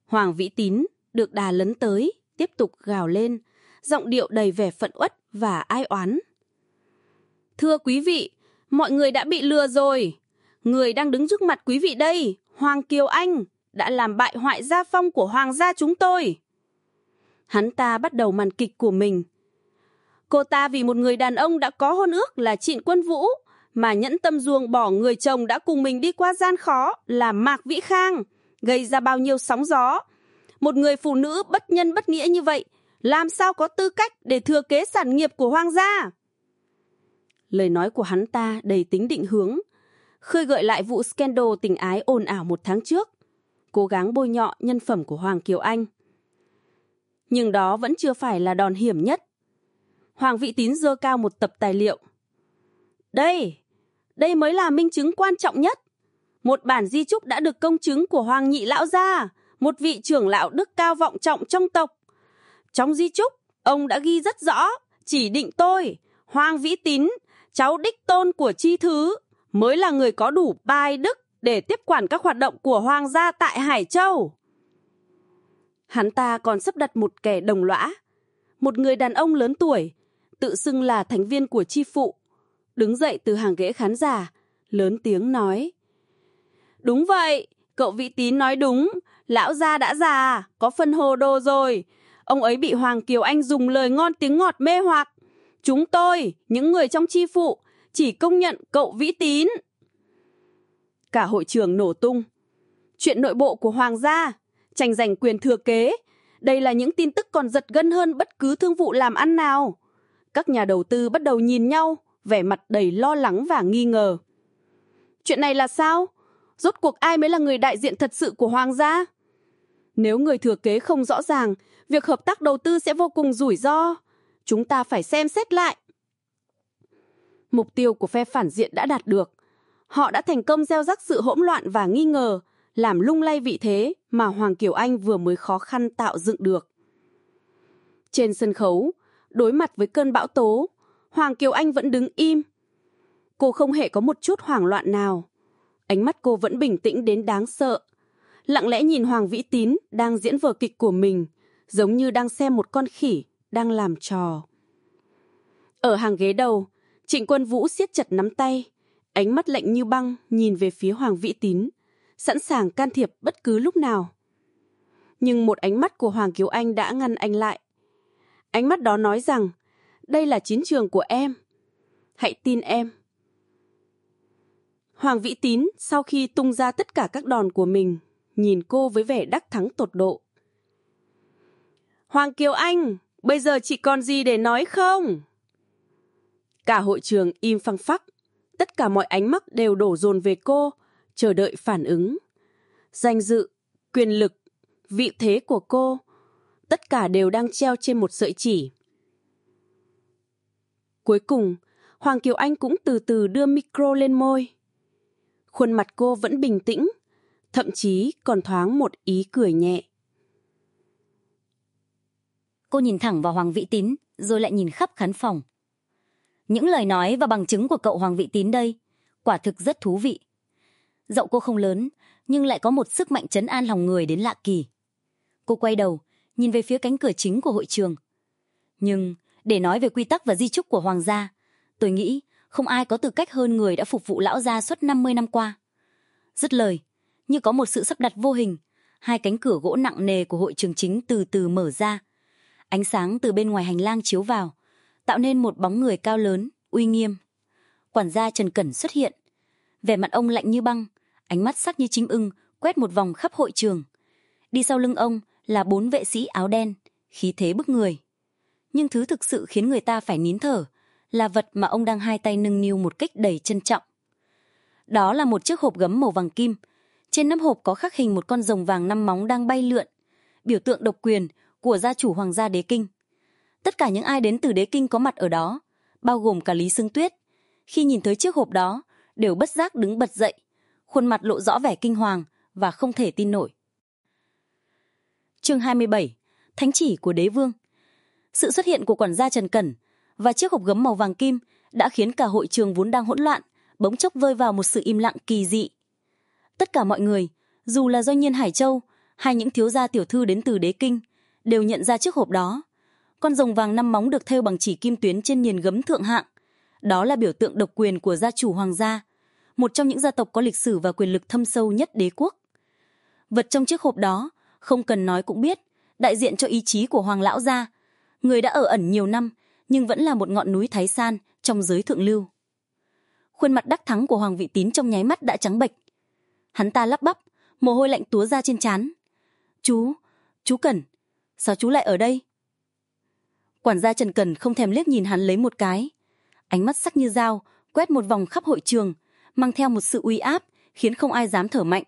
Hoàng Vĩ Tín được đà lấn tới, tiếp tục gào lên, giọng điệu đầy vẻ phận uất và ai oán. Thưa quý vị, mọi người đã bị lừa rồi. Người đang đứng trước mặt quý vị đây, Hoàng Kiều Anh, đã làm bại hoại gia phong của Hoàng gia chúng tôi. Hắn ta bắt đầu màn kịch của mình Cô ta vì một người đàn ông đã có hôn ước là Trịnh Quân Vũ, mà nhẫn tâm ruồng bỏ người chồng đã cùng mình đi qua gian khó là Mạc Vĩ Khang, gây ra bao nhiêu sóng gió. Một người phụ nữ bất nhân bất nghĩa như vậy, làm sao có tư cách để thừa kế sản nghiệp của hoàng gia? Lời nói của hắn ta đầy tính định hướng, khơi gợi lại vụ scandal tình ái ồn ào một tháng trước, cố gắng bôi nhọ nhân phẩm của Hoàng Kiều Anh. Nhưng đó vẫn chưa phải là đòn hiểm nhất Hoàng Vị Tín dơ cao một tập tài liệu. Đây, đây mới là minh chứng quan trọng nhất. Một bản di trúc đã được công chứng của Hoàng Nhị Lão Gia, một vị trưởng lão đức cao vọng trọng trong tộc. Trong di trúc, ông đã ghi rất rõ, chỉ định tôi, Hoàng Vĩ Tín, cháu đích tôn của chi thứ, mới là người có đủ bài đức để tiếp quản các hoạt động của Hoàng gia tại Hải Châu. Hắn ta còn sắp đặt một kẻ đồng lõa, một người đàn ông lớn tuổi, tự xưng là thành viên của chi phụ, đứng dậy từ hàng ghế khán giả, lớn tiếng nói. Đúng vậy, cậu vị tín nói đúng, lão gia đã già, có phân hồ đồ rồi. Ông ấy bị Hoàng Kiều Anh dùng lời ngon tiếng ngọt mê hoặc. Chúng tôi, những người trong chi phụ, chỉ công nhận cậu vĩ tín. Cả hội trường nổ tung. Chuyện nội bộ của Hoàng gia, tranh giành quyền thừa kế. Đây là những tin tức còn giật gân hơn bất cứ thương vụ làm ăn nào các nhà đầu tư bắt đầu nhìn nhau, vẻ mặt đầy lo lắng và nghi ngờ. Chuyện này là sao? Rốt cuộc ai mới là người đại diện thật sự của Hoàng gia? Nếu người thừa kế không rõ ràng, việc hợp tác đầu tư sẽ vô cùng rủi ro. chúng ta phải xem xét lại. Mục tiêu của phe phản diện đã đạt được. Họ đã thành công gieo rắc sự hỗn loạn và nghi ngờ, làm lung lay vị thế mà Hoàng Kiều Anh vừa mới khó khăn tạo dựng được. Trên sân khấu, đối mặt với cơn bão tố, Hoàng Kiều Anh vẫn đứng im. Cô không hề có một chút hoảng loạn nào. Ánh mắt cô vẫn bình tĩnh đến đáng sợ. Lặng lẽ nhìn Hoàng Vĩ Tín đang diễn vở kịch của mình, giống như đang xem một con khỉ đang làm trò. Ở hàng ghế đầu, Trịnh Quân Vũ siết chặt nắm tay, ánh mắt lạnh như băng nhìn về phía Hoàng Vĩ Tín, sẵn sàng can thiệp bất cứ lúc nào. Nhưng một ánh mắt của Hoàng Kiều Anh đã ngăn anh lại. Ánh mắt đó nói rằng, đây là chiến trường của em. Hãy tin em. Hoàng Vĩ Tín sau khi tung ra tất cả các đòn của mình, nhìn cô với vẻ đắc thắng tột độ. Hoàng Kiều Anh, bây giờ chị còn gì để nói không? Cả hội trường im phăng phắc, tất cả mọi ánh mắt đều đổ dồn về cô, chờ đợi phản ứng. Danh dự, quyền lực, vị thế của cô, tất cả đều đang treo trên một sợi chỉ. Cuối cùng, Hoàng Kiều Anh cũng từ từ đưa micro lên môi. Khuôn mặt cô vẫn bình tĩnh, thậm chí còn thoáng một ý cười nhẹ. Cô nhìn thẳng vào Hoàng Vĩ Tín, rồi lại nhìn khắp khán phòng. Những lời nói và bằng chứng của cậu Hoàng Vị Tín đây, quả thực rất thú vị. Dậu cô không lớn, nhưng lại có một sức mạnh chấn an lòng người đến lạ kỳ. Cô quay đầu, nhìn về phía cánh cửa chính của hội trường. Nhưng, để nói về quy tắc và di trúc của Hoàng gia, tôi nghĩ không ai có tư cách hơn người đã phục vụ lão gia suốt 50 năm qua. Dứt lời, như có một sự sắp đặt vô hình, hai cánh cửa gỗ nặng nề của hội trường chính từ từ mở ra. Ánh sáng từ bên ngoài hành lang chiếu vào, tạo nên một bóng người cao lớn, uy nghiêm. Quản gia Trần Cẩn xuất hiện. Vẻ mặt ông lạnh như băng, ánh mắt sắc như chim ưng, quét một vòng khắp hội trường. Đi sau lưng ông là bốn vệ sĩ áo đen, khí thế bức người. Nhưng thứ thực sự khiến người ta phải nín thở là vật mà ông đang hai tay nâng niu một cách đầy trân trọng. Đó là một chiếc hộp gấm màu vàng kim. Trên nắp hộp có khắc hình một con rồng vàng năm móng đang bay lượn, biểu tượng độc quyền của gia chủ hoàng gia đế kinh. Tất cả những ai đến từ đế kinh có mặt ở đó, bao gồm cả Lý Sương Tuyết, khi nhìn thấy chiếc hộp đó, đều bất giác đứng bật dậy, khuôn mặt lộ rõ vẻ kinh hoàng và không thể tin nổi. Chương 27: Thánh chỉ của đế vương. Sự xuất hiện của quản gia Trần Cẩn và chiếc hộp gấm màu vàng kim đã khiến cả hội trường vốn đang hỗn loạn, bỗng chốc vơi vào một sự im lặng kỳ dị. Tất cả mọi người, dù là doanh nhân Hải Châu hay những thiếu gia tiểu thư đến từ đế kinh, đều nhận ra chiếc hộp đó con rồng vàng năm móng được thêu bằng chỉ kim tuyến trên niền gấm thượng hạng. Đó là biểu tượng độc quyền của gia chủ hoàng gia, một trong những gia tộc có lịch sử và quyền lực thâm sâu nhất đế quốc. Vật trong chiếc hộp đó, không cần nói cũng biết, đại diện cho ý chí của hoàng lão gia, người đã ở ẩn nhiều năm nhưng vẫn là một ngọn núi thái san trong giới thượng lưu. Khuôn mặt đắc thắng của hoàng vị tín trong nháy mắt đã trắng bệch. Hắn ta lắp bắp, mồ hôi lạnh túa ra trên trán. Chú, chú cần sao chú lại ở đây? Quản gia Trần Cần không thèm liếc nhìn hắn lấy một cái. Ánh mắt sắc như dao, quét một vòng khắp hội trường, mang theo một sự uy áp, khiến không ai dám thở mạnh.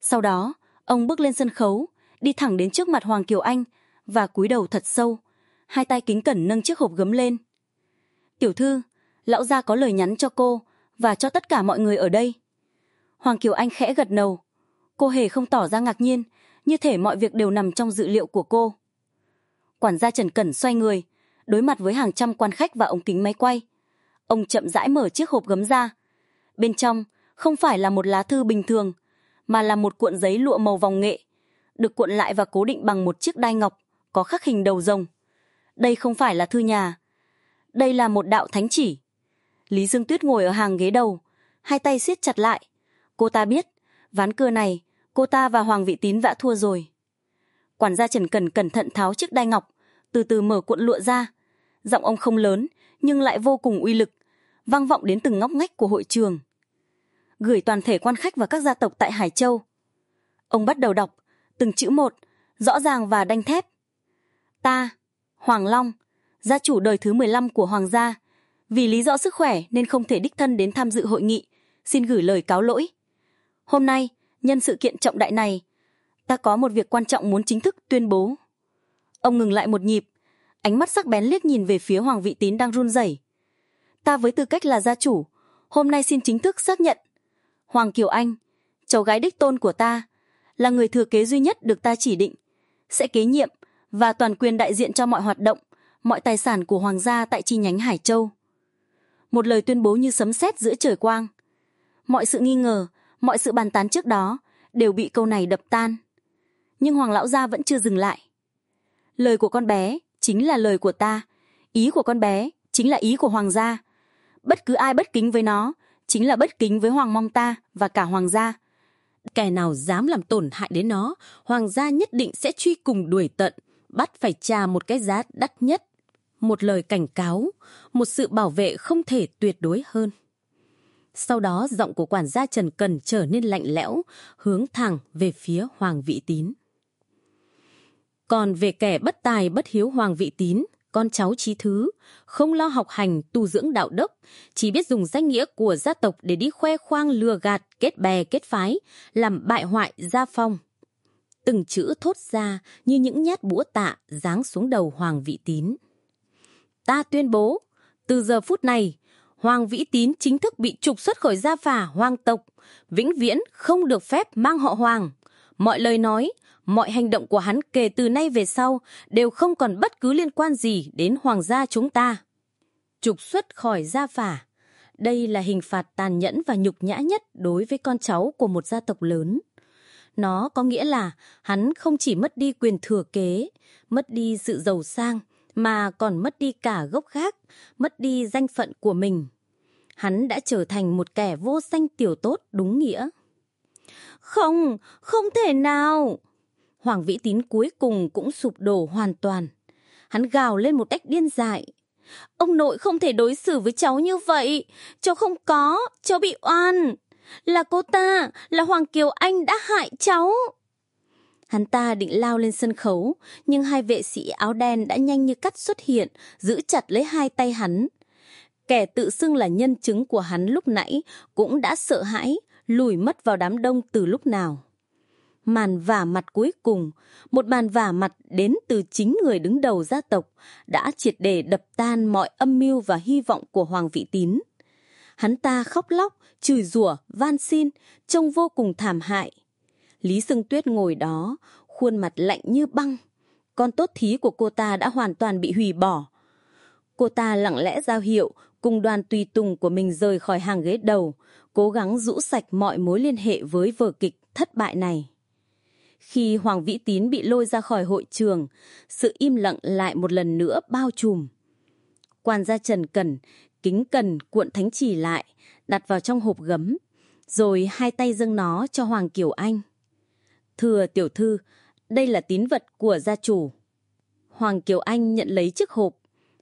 Sau đó, ông bước lên sân khấu, đi thẳng đến trước mặt Hoàng Kiều Anh và cúi đầu thật sâu, hai tay kính cẩn nâng chiếc hộp gấm lên. Tiểu thư, lão gia có lời nhắn cho cô và cho tất cả mọi người ở đây. Hoàng Kiều Anh khẽ gật đầu. Cô hề không tỏ ra ngạc nhiên, như thể mọi việc đều nằm trong dự liệu của cô quản gia Trần Cẩn xoay người, đối mặt với hàng trăm quan khách và ống kính máy quay. Ông chậm rãi mở chiếc hộp gấm ra. Bên trong không phải là một lá thư bình thường, mà là một cuộn giấy lụa màu vòng nghệ, được cuộn lại và cố định bằng một chiếc đai ngọc có khắc hình đầu rồng. Đây không phải là thư nhà. Đây là một đạo thánh chỉ. Lý Dương Tuyết ngồi ở hàng ghế đầu, hai tay siết chặt lại. Cô ta biết, ván cờ này, cô ta và Hoàng Vị Tín vã thua rồi. Quản gia Trần Cần cẩn thận tháo chiếc đai ngọc, từ từ mở cuộn lụa ra. Giọng ông không lớn, nhưng lại vô cùng uy lực, vang vọng đến từng ngóc ngách của hội trường. Gửi toàn thể quan khách và các gia tộc tại Hải Châu. Ông bắt đầu đọc, từng chữ một, rõ ràng và đanh thép. Ta, Hoàng Long, gia chủ đời thứ 15 của Hoàng gia, vì lý do sức khỏe nên không thể đích thân đến tham dự hội nghị, xin gửi lời cáo lỗi. Hôm nay, nhân sự kiện trọng đại này, ta có một việc quan trọng muốn chính thức tuyên bố. Ông ngừng lại một nhịp, ánh mắt sắc bén liếc nhìn về phía Hoàng Vị Tín đang run rẩy. Ta với tư cách là gia chủ, hôm nay xin chính thức xác nhận. Hoàng Kiều Anh, cháu gái đích tôn của ta, là người thừa kế duy nhất được ta chỉ định, sẽ kế nhiệm và toàn quyền đại diện cho mọi hoạt động, mọi tài sản của Hoàng gia tại chi nhánh Hải Châu. Một lời tuyên bố như sấm sét giữa trời quang. Mọi sự nghi ngờ, mọi sự bàn tán trước đó đều bị câu này đập tan. Nhưng Hoàng lão gia vẫn chưa dừng lại. Lời của con bé chính là lời của ta, ý của con bé chính là ý của Hoàng gia. Bất cứ ai bất kính với nó chính là bất kính với Hoàng mong ta và cả Hoàng gia. Kẻ nào dám làm tổn hại đến nó, Hoàng gia nhất định sẽ truy cùng đuổi tận, bắt phải trả một cái giá đắt nhất. Một lời cảnh cáo, một sự bảo vệ không thể tuyệt đối hơn. Sau đó giọng của quản gia Trần Cần trở nên lạnh lẽo, hướng thẳng về phía Hoàng Vị Tín. Còn về kẻ bất tài bất hiếu Hoàng Vị Tín, con cháu trí thứ, không lo học hành, tu dưỡng đạo đức, chỉ biết dùng danh nghĩa của gia tộc để đi khoe khoang lừa gạt, kết bè kết phái, làm bại hoại gia phong. Từng chữ thốt ra như những nhát búa tạ giáng xuống đầu Hoàng Vị Tín. Ta tuyên bố, từ giờ phút này, Hoàng Vĩ Tín chính thức bị trục xuất khỏi gia phả hoàng tộc, vĩnh viễn không được phép mang họ Hoàng. Mọi lời nói, mọi hành động của hắn kể từ nay về sau đều không còn bất cứ liên quan gì đến hoàng gia chúng ta. Trục xuất khỏi gia phả. Đây là hình phạt tàn nhẫn và nhục nhã nhất đối với con cháu của một gia tộc lớn. Nó có nghĩa là hắn không chỉ mất đi quyền thừa kế, mất đi sự giàu sang, mà còn mất đi cả gốc gác, mất đi danh phận của mình. Hắn đã trở thành một kẻ vô danh tiểu tốt đúng nghĩa. Không, không thể nào! Hoàng Vĩ Tín cuối cùng cũng sụp đổ hoàn toàn. Hắn gào lên một cách điên dại. Ông nội không thể đối xử với cháu như vậy. Cháu không có, cháu bị oan. Là cô ta, là Hoàng Kiều Anh đã hại cháu. Hắn ta định lao lên sân khấu, nhưng hai vệ sĩ áo đen đã nhanh như cắt xuất hiện, giữ chặt lấy hai tay hắn. Kẻ tự xưng là nhân chứng của hắn lúc nãy cũng đã sợ hãi, lùi mất vào đám đông từ lúc nào. Màn vả mặt cuối cùng, một màn vả mặt đến từ chính người đứng đầu gia tộc, đã triệt để đập tan mọi âm mưu và hy vọng của Hoàng Vị Tín. Hắn ta khóc lóc, chửi rủa, van xin, trông vô cùng thảm hại. Lý Sương Tuyết ngồi đó, khuôn mặt lạnh như băng. Con tốt thí của cô ta đã hoàn toàn bị hủy bỏ. Cô ta lặng lẽ giao hiệu, cùng đoàn tùy tùng của mình rời khỏi hàng ghế đầu, cố gắng rũ sạch mọi mối liên hệ với vở kịch thất bại này. Khi Hoàng Vĩ Tín bị lôi ra khỏi hội trường, sự im lặng lại một lần nữa bao trùm. Quan gia Trần Cần, kính cần cuộn thánh chỉ lại, đặt vào trong hộp gấm, rồi hai tay dâng nó cho Hoàng Kiều Anh. Thưa tiểu thư, đây là tín vật của gia chủ. Hoàng Kiều Anh nhận lấy chiếc hộp,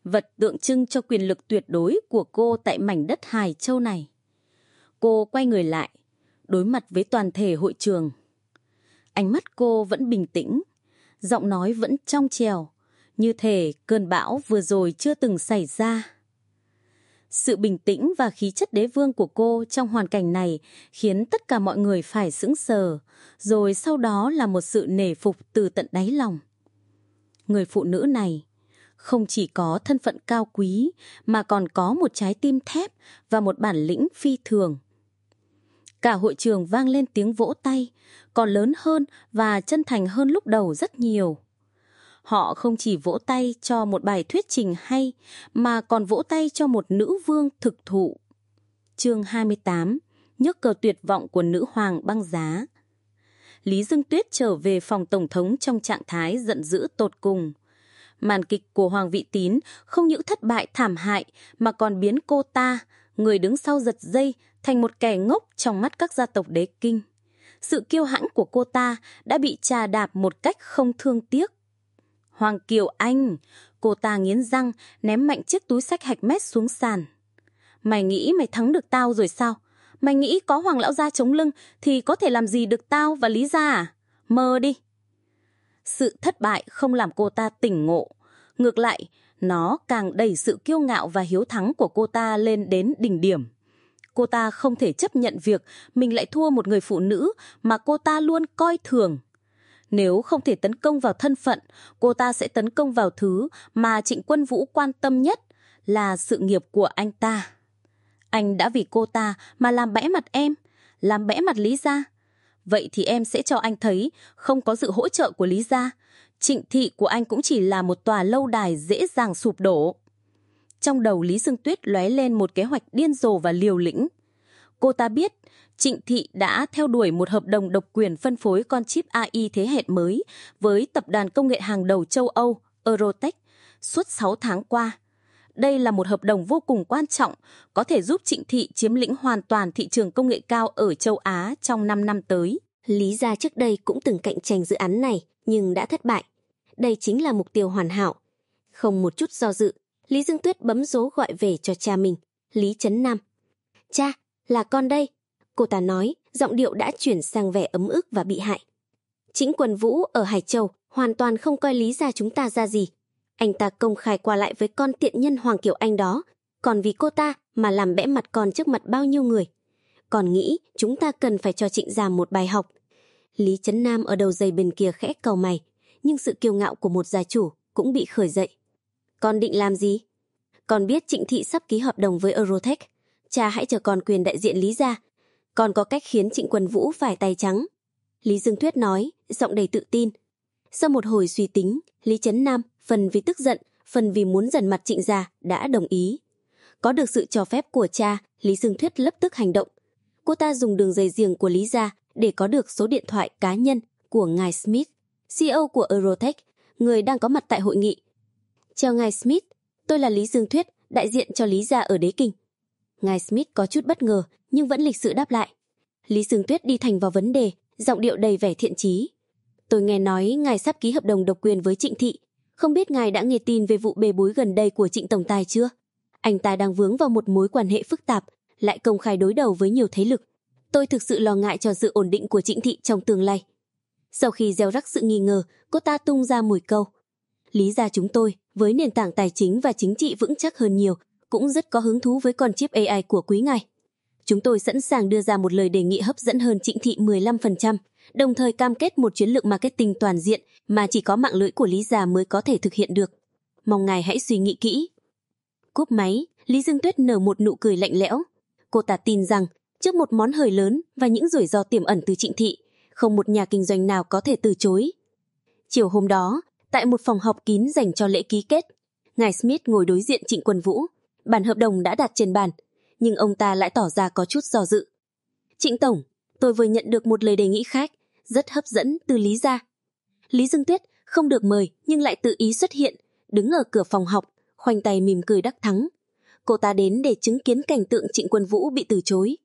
vật tượng trưng cho quyền lực tuyệt đối của cô tại mảnh đất Hải Châu này. Cô quay người lại, đối mặt với toàn thể hội trường. Ánh mắt cô vẫn bình tĩnh, giọng nói vẫn trong trèo, như thể cơn bão vừa rồi chưa từng xảy ra. Sự bình tĩnh và khí chất đế vương của cô trong hoàn cảnh này khiến tất cả mọi người phải sững sờ, rồi sau đó là một sự nể phục từ tận đáy lòng. Người phụ nữ này không chỉ có thân phận cao quý mà còn có một trái tim thép và một bản lĩnh phi thường. Cả hội trường vang lên tiếng vỗ tay, còn lớn hơn và chân thành hơn lúc đầu rất nhiều. Họ không chỉ vỗ tay cho một bài thuyết trình hay, mà còn vỗ tay cho một nữ vương thực thụ. Chương 28 Nhấc cờ tuyệt vọng của nữ hoàng băng giá Lý Dương Tuyết trở về phòng Tổng thống trong trạng thái giận dữ tột cùng. Màn kịch của Hoàng Vị Tín không những thất bại thảm hại mà còn biến cô ta, người đứng sau giật dây, thành một kẻ ngốc trong mắt các gia tộc đế kinh. Sự kiêu hãnh của cô ta đã bị trà đạp một cách không thương tiếc. Hoàng Kiều Anh, cô ta nghiến răng, ném mạnh chiếc túi sách hạch mét xuống sàn. Mày nghĩ mày thắng được tao rồi sao? Mày nghĩ có Hoàng Lão Gia chống lưng thì có thể làm gì được tao và Lý Gia à? Mơ đi. Sự thất bại không làm cô ta tỉnh ngộ. Ngược lại, nó càng đẩy sự kiêu ngạo và hiếu thắng của cô ta lên đến đỉnh điểm. Cô ta không thể chấp nhận việc mình lại thua một người phụ nữ mà cô ta luôn coi thường. Nếu không thể tấn công vào thân phận, cô ta sẽ tấn công vào thứ mà Trịnh Quân Vũ quan tâm nhất là sự nghiệp của anh ta. Anh đã vì cô ta mà làm bẽ mặt em, làm bẽ mặt Lý Gia. Vậy thì em sẽ cho anh thấy không có sự hỗ trợ của Lý Gia. Trịnh thị của anh cũng chỉ là một tòa lâu đài dễ dàng sụp đổ. Trong đầu Lý Dương Tuyết lóe lên một kế hoạch điên rồ và liều lĩnh. Cô ta biết Trịnh Thị đã theo đuổi một hợp đồng độc quyền phân phối con chip AI thế hệ mới với tập đoàn công nghệ hàng đầu châu Âu Eurotech suốt 6 tháng qua. Đây là một hợp đồng vô cùng quan trọng, có thể giúp Trịnh Thị chiếm lĩnh hoàn toàn thị trường công nghệ cao ở châu Á trong 5 năm tới. Lý gia trước đây cũng từng cạnh tranh dự án này, nhưng đã thất bại. Đây chính là mục tiêu hoàn hảo. Không một chút do dự, Lý Dương Tuyết bấm dố gọi về cho cha mình, Lý Trấn Nam. Cha, là con đây. Cô ta nói, giọng điệu đã chuyển sang vẻ ấm ức và bị hại. Chính quần vũ ở Hải Châu hoàn toàn không coi lý ra chúng ta ra gì. Anh ta công khai qua lại với con tiện nhân Hoàng Kiều Anh đó, còn vì cô ta mà làm bẽ mặt con trước mặt bao nhiêu người. Còn nghĩ chúng ta cần phải cho trịnh già một bài học. Lý Trấn Nam ở đầu dây bên kia khẽ cầu mày, nhưng sự kiêu ngạo của một gia chủ cũng bị khởi dậy. Con định làm gì? Con biết Trịnh Thị sắp ký hợp đồng với Eurotech. Cha hãy chờ con quyền đại diện Lý ra. Con có cách khiến Trịnh Quân Vũ phải tay trắng. Lý Dương Thuyết nói, giọng đầy tự tin. Sau một hồi suy tính, Lý Trấn Nam, phần vì tức giận, phần vì muốn dần mặt Trịnh gia, đã đồng ý. Có được sự cho phép của cha, Lý Dương Thuyết lập tức hành động. Cô ta dùng đường dây riêng của Lý gia để có được số điện thoại cá nhân của ngài Smith, CEO của Eurotech, người đang có mặt tại hội nghị. Chào ngài Smith, tôi là Lý Dương Thuyết, đại diện cho Lý gia ở Đế Kinh. Ngài Smith có chút bất ngờ, nhưng vẫn lịch sự đáp lại. Lý Dương Tuyết đi thành vào vấn đề, giọng điệu đầy vẻ thiện chí. Tôi nghe nói ngài sắp ký hợp đồng độc quyền với Trịnh Thị. Không biết ngài đã nghe tin về vụ bê bối gần đây của Trịnh Tổng Tài chưa? Anh ta đang vướng vào một mối quan hệ phức tạp, lại công khai đối đầu với nhiều thế lực. Tôi thực sự lo ngại cho sự ổn định của Trịnh Thị trong tương lai. Sau khi gieo rắc sự nghi ngờ, cô ta tung ra mùi câu. Lý ra chúng tôi, với nền tảng tài chính và chính trị vững chắc hơn nhiều, cũng rất có hứng thú với con chip AI của quý ngài. Chúng tôi sẵn sàng đưa ra một lời đề nghị hấp dẫn hơn Trịnh Thị 15%, đồng thời cam kết một chiến lược marketing toàn diện mà chỉ có mạng lưới của Lý Già mới có thể thực hiện được. Mong ngài hãy suy nghĩ kỹ. Cúp máy, Lý Dương Tuyết nở một nụ cười lạnh lẽo. Cô ta tin rằng, trước một món hời lớn và những rủi ro tiềm ẩn từ Trịnh Thị, không một nhà kinh doanh nào có thể từ chối. Chiều hôm đó, tại một phòng họp kín dành cho lễ ký kết, ngài Smith ngồi đối diện Trịnh Quân Vũ, bản hợp đồng đã đặt trên bàn, nhưng ông ta lại tỏ ra có chút do dự. Trịnh Tổng, tôi vừa nhận được một lời đề nghị khác, rất hấp dẫn từ Lý Gia. Lý Dương Tuyết không được mời nhưng lại tự ý xuất hiện, đứng ở cửa phòng học, khoanh tay mỉm cười đắc thắng. Cô ta đến để chứng kiến cảnh tượng Trịnh Quân Vũ bị từ chối.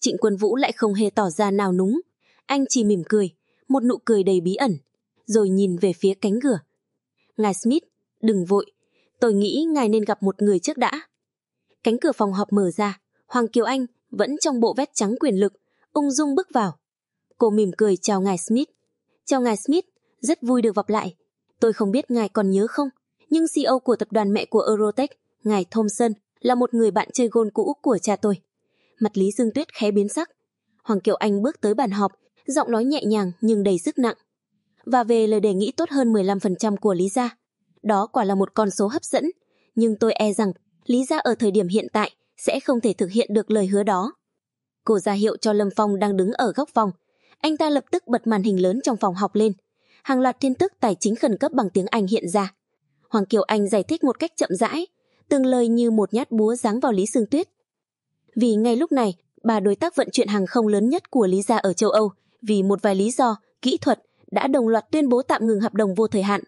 Trịnh Quân Vũ lại không hề tỏ ra nào núng, anh chỉ mỉm cười, một nụ cười đầy bí ẩn, rồi nhìn về phía cánh cửa. Ngài Smith, đừng vội, tôi nghĩ ngài nên gặp một người trước đã. Cánh cửa phòng họp mở ra, Hoàng Kiều Anh vẫn trong bộ vest trắng quyền lực, ung dung bước vào. Cô mỉm cười chào ngài Smith. Chào ngài Smith, rất vui được gặp lại. Tôi không biết ngài còn nhớ không, nhưng CEO của tập đoàn mẹ của Eurotech, ngài Thompson, là một người bạn chơi gôn cũ của cha tôi. Mặt Lý Dương Tuyết khé biến sắc. Hoàng Kiều Anh bước tới bàn họp, giọng nói nhẹ nhàng nhưng đầy sức nặng. Và về lời đề nghị tốt hơn 15% của Lý Gia. Đó quả là một con số hấp dẫn, nhưng tôi e rằng Lý Gia ở thời điểm hiện tại sẽ không thể thực hiện được lời hứa đó. Cô ra hiệu cho Lâm Phong đang đứng ở góc phòng. Anh ta lập tức bật màn hình lớn trong phòng học lên. Hàng loạt tin tức tài chính khẩn cấp bằng tiếng Anh hiện ra. Hoàng Kiều Anh giải thích một cách chậm rãi, từng lời như một nhát búa giáng vào Lý Sương Tuyết. Vì ngay lúc này, bà đối tác vận chuyển hàng không lớn nhất của Lý Gia ở châu Âu, vì một vài lý do, kỹ thuật, đã đồng loạt tuyên bố tạm ngừng hợp đồng vô thời hạn.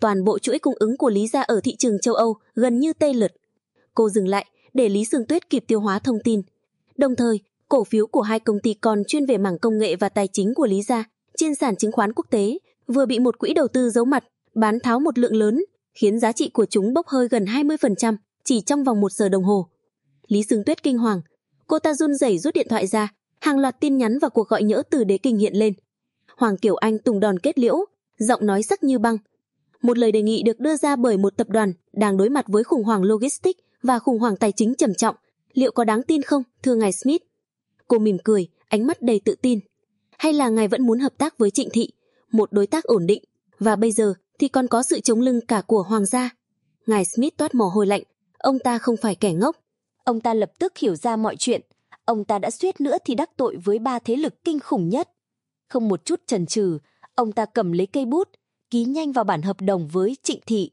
Toàn bộ chuỗi cung ứng của Lý Gia ở thị trường châu Âu gần như tê liệt. Cô dừng lại để Lý Sương Tuyết kịp tiêu hóa thông tin. Đồng thời, cổ phiếu của hai công ty còn chuyên về mảng công nghệ và tài chính của Lý Gia trên sàn chứng khoán quốc tế vừa bị một quỹ đầu tư giấu mặt bán tháo một lượng lớn, khiến giá trị của chúng bốc hơi gần 20% chỉ trong vòng một giờ đồng hồ. Lý Sương Tuyết kinh hoàng, cô ta run rẩy rút điện thoại ra, hàng loạt tin nhắn và cuộc gọi nhỡ từ đế kinh hiện lên. Hoàng Kiều Anh tùng đòn kết liễu, giọng nói sắc như băng. Một lời đề nghị được đưa ra bởi một tập đoàn đang đối mặt với khủng hoảng logistics và khủng hoảng tài chính trầm trọng, liệu có đáng tin không, thưa ngài Smith? Cô mỉm cười, ánh mắt đầy tự tin. Hay là ngài vẫn muốn hợp tác với Trịnh Thị, một đối tác ổn định, và bây giờ thì còn có sự chống lưng cả của hoàng gia. Ngài Smith toát mồ hôi lạnh, ông ta không phải kẻ ngốc. Ông ta lập tức hiểu ra mọi chuyện, ông ta đã suýt nữa thì đắc tội với ba thế lực kinh khủng nhất. Không một chút chần chừ, ông ta cầm lấy cây bút, ký nhanh vào bản hợp đồng với Trịnh Thị.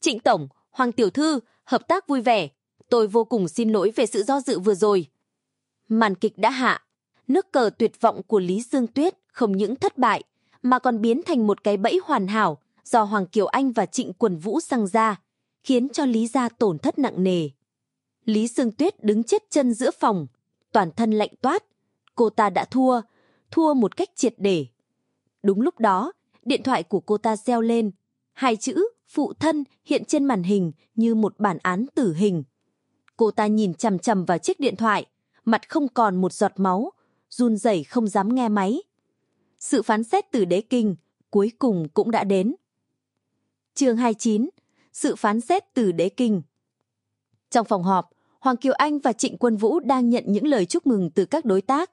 Trịnh Tổng, Hoàng Tiểu Thư, hợp tác vui vẻ. Tôi vô cùng xin lỗi về sự do dự vừa rồi. Màn kịch đã hạ. Nước cờ tuyệt vọng của Lý Dương Tuyết không những thất bại, mà còn biến thành một cái bẫy hoàn hảo do Hoàng Kiều Anh và Trịnh Quần Vũ sang ra, khiến cho Lý gia tổn thất nặng nề. Lý Dương Tuyết đứng chết chân giữa phòng, toàn thân lạnh toát. Cô ta đã thua, thua một cách triệt để. Đúng lúc đó, điện thoại của cô ta reo lên. Hai chữ phụ thân hiện trên màn hình như một bản án tử hình. Cô ta nhìn chằm chằm vào chiếc điện thoại, mặt không còn một giọt máu, run rẩy không dám nghe máy. Sự phán xét từ đế kinh cuối cùng cũng đã đến. Chương 29 Sự phán xét từ đế kinh Trong phòng họp, Hoàng Kiều Anh và Trịnh Quân Vũ đang nhận những lời chúc mừng từ các đối tác.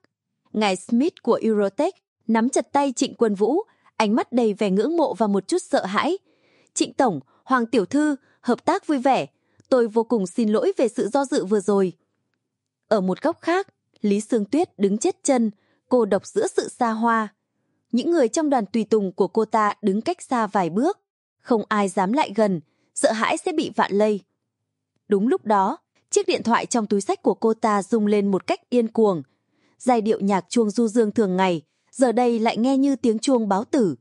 Ngài Smith của Eurotech nắm chặt tay Trịnh Quân Vũ, ánh mắt đầy vẻ ngưỡng mộ và một chút sợ hãi. Trịnh Tổng, Hoàng Tiểu Thư, hợp tác vui vẻ. Tôi vô cùng xin lỗi về sự do dự vừa rồi. Ở một góc khác, Lý Sương Tuyết đứng chết chân, cô độc giữa sự xa hoa. Những người trong đoàn tùy tùng của cô ta đứng cách xa vài bước. Không ai dám lại gần, sợ hãi sẽ bị vạn lây. Đúng lúc đó, chiếc điện thoại trong túi sách của cô ta rung lên một cách yên cuồng. Giai điệu nhạc chuông du dương thường ngày, giờ đây lại nghe như tiếng chuông báo tử.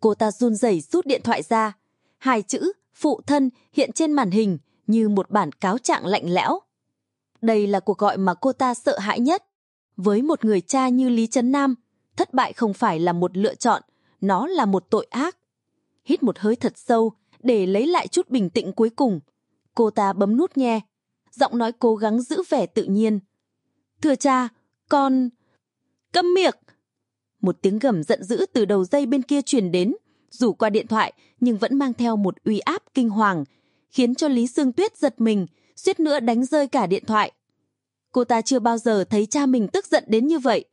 Cô ta run rẩy rút điện thoại ra. Hai chữ phụ thân hiện trên màn hình như một bản cáo trạng lạnh lẽo. Đây là cuộc gọi mà cô ta sợ hãi nhất. Với một người cha như Lý Trấn Nam, thất bại không phải là một lựa chọn, nó là một tội ác. Hít một hơi thật sâu để lấy lại chút bình tĩnh cuối cùng. Cô ta bấm nút nghe, giọng nói cố gắng giữ vẻ tự nhiên. Thưa cha, con... Câm miệng! Một tiếng gầm giận dữ từ đầu dây bên kia truyền đến, dù qua điện thoại nhưng vẫn mang theo một uy áp kinh hoàng, khiến cho Lý Sương Tuyết giật mình, suýt nữa đánh rơi cả điện thoại. Cô ta chưa bao giờ thấy cha mình tức giận đến như vậy.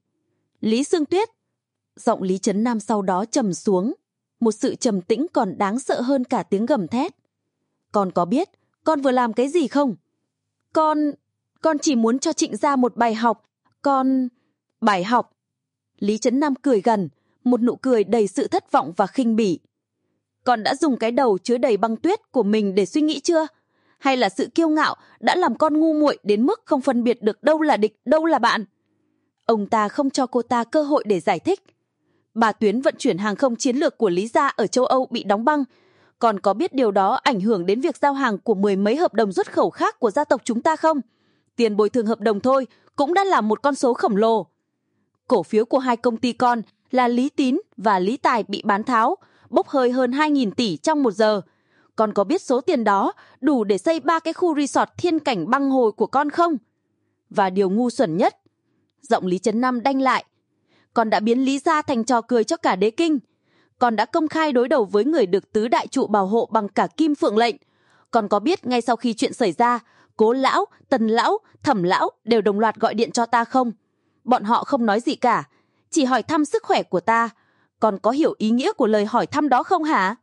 Lý Sương Tuyết! Giọng Lý Trấn Nam sau đó trầm xuống, một sự trầm tĩnh còn đáng sợ hơn cả tiếng gầm thét. Con có biết con vừa làm cái gì không? Con... con chỉ muốn cho Trịnh ra một bài học. Con... Bài học? Lý Trấn Nam cười gần, một nụ cười đầy sự thất vọng và khinh bỉ. Con đã dùng cái đầu chứa đầy băng tuyết của mình để suy nghĩ chưa? Hay là sự kiêu ngạo đã làm con ngu muội đến mức không phân biệt được đâu là địch, đâu là bạn? Ông ta không cho cô ta cơ hội để giải thích. Bà tuyến vận chuyển hàng không chiến lược của Lý Gia ở châu Âu bị đóng băng. Còn có biết điều đó ảnh hưởng đến việc giao hàng của mười mấy hợp đồng xuất khẩu khác của gia tộc chúng ta không? Tiền bồi thường hợp đồng thôi cũng đã là một con số khổng lồ. Cổ phiếu của hai công ty con là Lý Tín và Lý Tài bị bán tháo, bốc hơi hơn 2.000 tỷ trong một giờ. Con có biết số tiền đó đủ để xây ba cái khu resort thiên cảnh băng hồi của con không? Và điều ngu xuẩn nhất, giọng Lý Trấn Nam đanh lại, con đã biến Lý Gia thành trò cười cho cả đế kinh. Con đã công khai đối đầu với người được tứ đại trụ bảo hộ bằng cả kim phượng lệnh. Con có biết ngay sau khi chuyện xảy ra, cố lão, tần lão, thẩm lão đều đồng loạt gọi điện cho ta không? Bọn họ không nói gì cả, chỉ hỏi thăm sức khỏe của ta. Còn có hiểu ý nghĩa của lời hỏi thăm đó không hả?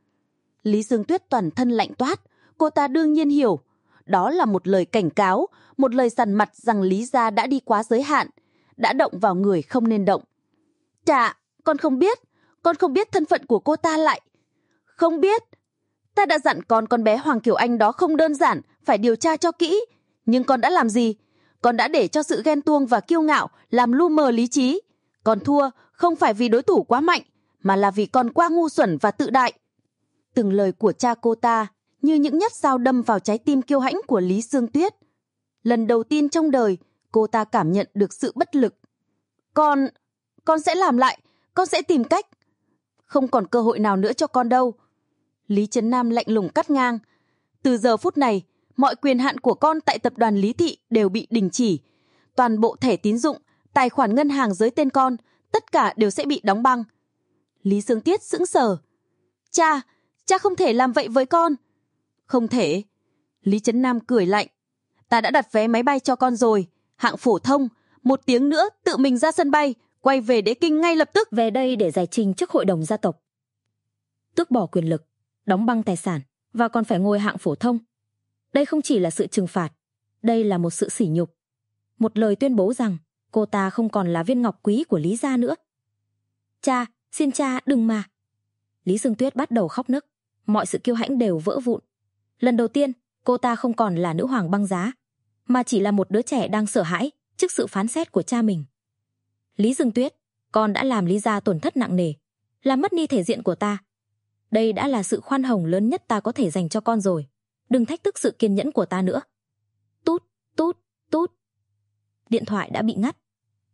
Lý Dương Tuyết toàn thân lạnh toát, cô ta đương nhiên hiểu. Đó là một lời cảnh cáo, một lời sằn mặt rằng Lý Gia đã đi quá giới hạn, đã động vào người không nên động. Chà, con không biết, con không biết thân phận của cô ta lại. Không biết. Ta đã dặn con con bé Hoàng Kiều Anh đó không đơn giản, phải điều tra cho kỹ. Nhưng con đã làm gì? Con đã để cho sự ghen tuông và kiêu ngạo làm lu mờ lý trí. Con thua không phải vì đối thủ quá mạnh, mà là vì con quá ngu xuẩn và tự đại. Từng lời của cha cô ta như những nhát dao đâm vào trái tim kiêu hãnh của Lý Sương Tuyết. Lần đầu tiên trong đời, cô ta cảm nhận được sự bất lực. Con, con sẽ làm lại, con sẽ tìm cách. Không còn cơ hội nào nữa cho con đâu. Lý Trấn Nam lạnh lùng cắt ngang. Từ giờ phút này, mọi quyền hạn của con tại tập đoàn Lý Thị đều bị đình chỉ. Toàn bộ thẻ tín dụng, tài khoản ngân hàng dưới tên con, tất cả đều sẽ bị đóng băng. Lý Sương Tiết sững sờ. Cha, cha không thể làm vậy với con. Không thể. Lý Trấn Nam cười lạnh. Ta đã đặt vé máy bay cho con rồi, hạng phổ thông, một tiếng nữa tự mình ra sân bay, quay về đế kinh ngay lập tức. Về đây để giải trình trước hội đồng gia tộc. tước bỏ quyền lực, đóng băng tài sản và còn phải ngồi hạng phổ thông. Đây không chỉ là sự trừng phạt, đây là một sự sỉ nhục. Một lời tuyên bố rằng cô ta không còn là viên ngọc quý của Lý gia nữa. Cha, xin cha đừng mà. Lý Dương Tuyết bắt đầu khóc nức, mọi sự kiêu hãnh đều vỡ vụn. Lần đầu tiên, cô ta không còn là nữ hoàng băng giá, mà chỉ là một đứa trẻ đang sợ hãi trước sự phán xét của cha mình. Lý Dương Tuyết, con đã làm Lý gia tổn thất nặng nề, làm mất ni thể diện của ta. Đây đã là sự khoan hồng lớn nhất ta có thể dành cho con rồi. Đừng thách thức sự kiên nhẫn của ta nữa. Tút, tút, tút. Điện thoại đã bị ngắt.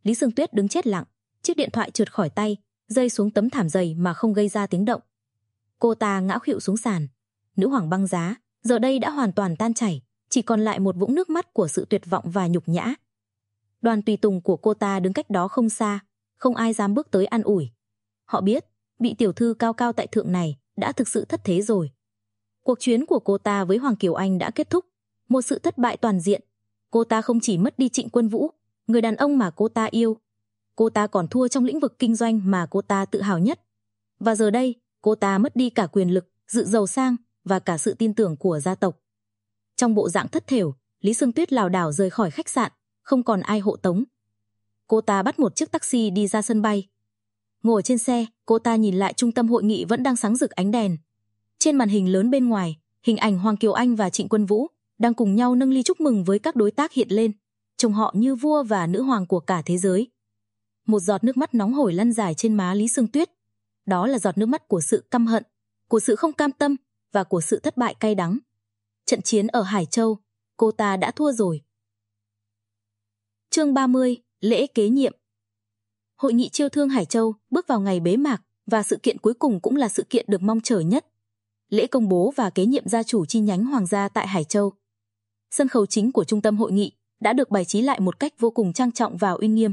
Lý Dương Tuyết đứng chết lặng, chiếc điện thoại trượt khỏi tay, rơi xuống tấm thảm dày mà không gây ra tiếng động. Cô ta ngã khuỵu xuống sàn. Nữ hoàng băng giá, giờ đây đã hoàn toàn tan chảy, chỉ còn lại một vũng nước mắt của sự tuyệt vọng và nhục nhã. Đoàn tùy tùng của cô ta đứng cách đó không xa, không ai dám bước tới an ủi. Họ biết, vị tiểu thư cao cao tại thượng này đã thực sự thất thế rồi. Cuộc chuyến của cô ta với Hoàng Kiều Anh đã kết thúc, một sự thất bại toàn diện. Cô ta không chỉ mất đi Trịnh Quân Vũ, người đàn ông mà cô ta yêu, cô ta còn thua trong lĩnh vực kinh doanh mà cô ta tự hào nhất. Và giờ đây, cô ta mất đi cả quyền lực, dự giàu sang và cả sự tin tưởng của gia tộc. Trong bộ dạng thất thểu, Lý Sương Tuyết lảo đảo rời khỏi khách sạn, không còn ai hộ tống. Cô ta bắt một chiếc taxi đi ra sân bay. Ngồi trên xe, cô ta nhìn lại trung tâm hội nghị vẫn đang sáng rực ánh đèn. Trên màn hình lớn bên ngoài, hình ảnh Hoàng Kiều Anh và Trịnh Quân Vũ đang cùng nhau nâng ly chúc mừng với các đối tác hiện lên, trông họ như vua và nữ hoàng của cả thế giới. Một giọt nước mắt nóng hổi lăn dài trên má Lý Sương Tuyết. Đó là giọt nước mắt của sự căm hận, của sự không cam tâm và của sự thất bại cay đắng. Trận chiến ở Hải Châu, cô ta đã thua rồi. Chương 30, lễ kế nhiệm. Hội nghị chiêu thương Hải Châu bước vào ngày bế mạc và sự kiện cuối cùng cũng là sự kiện được mong chờ nhất. Lễ công bố và kế nhiệm gia chủ chi nhánh hoàng gia tại Hải Châu. Sân khấu chính của trung tâm hội nghị đã được bài trí lại một cách vô cùng trang trọng và uy nghiêm.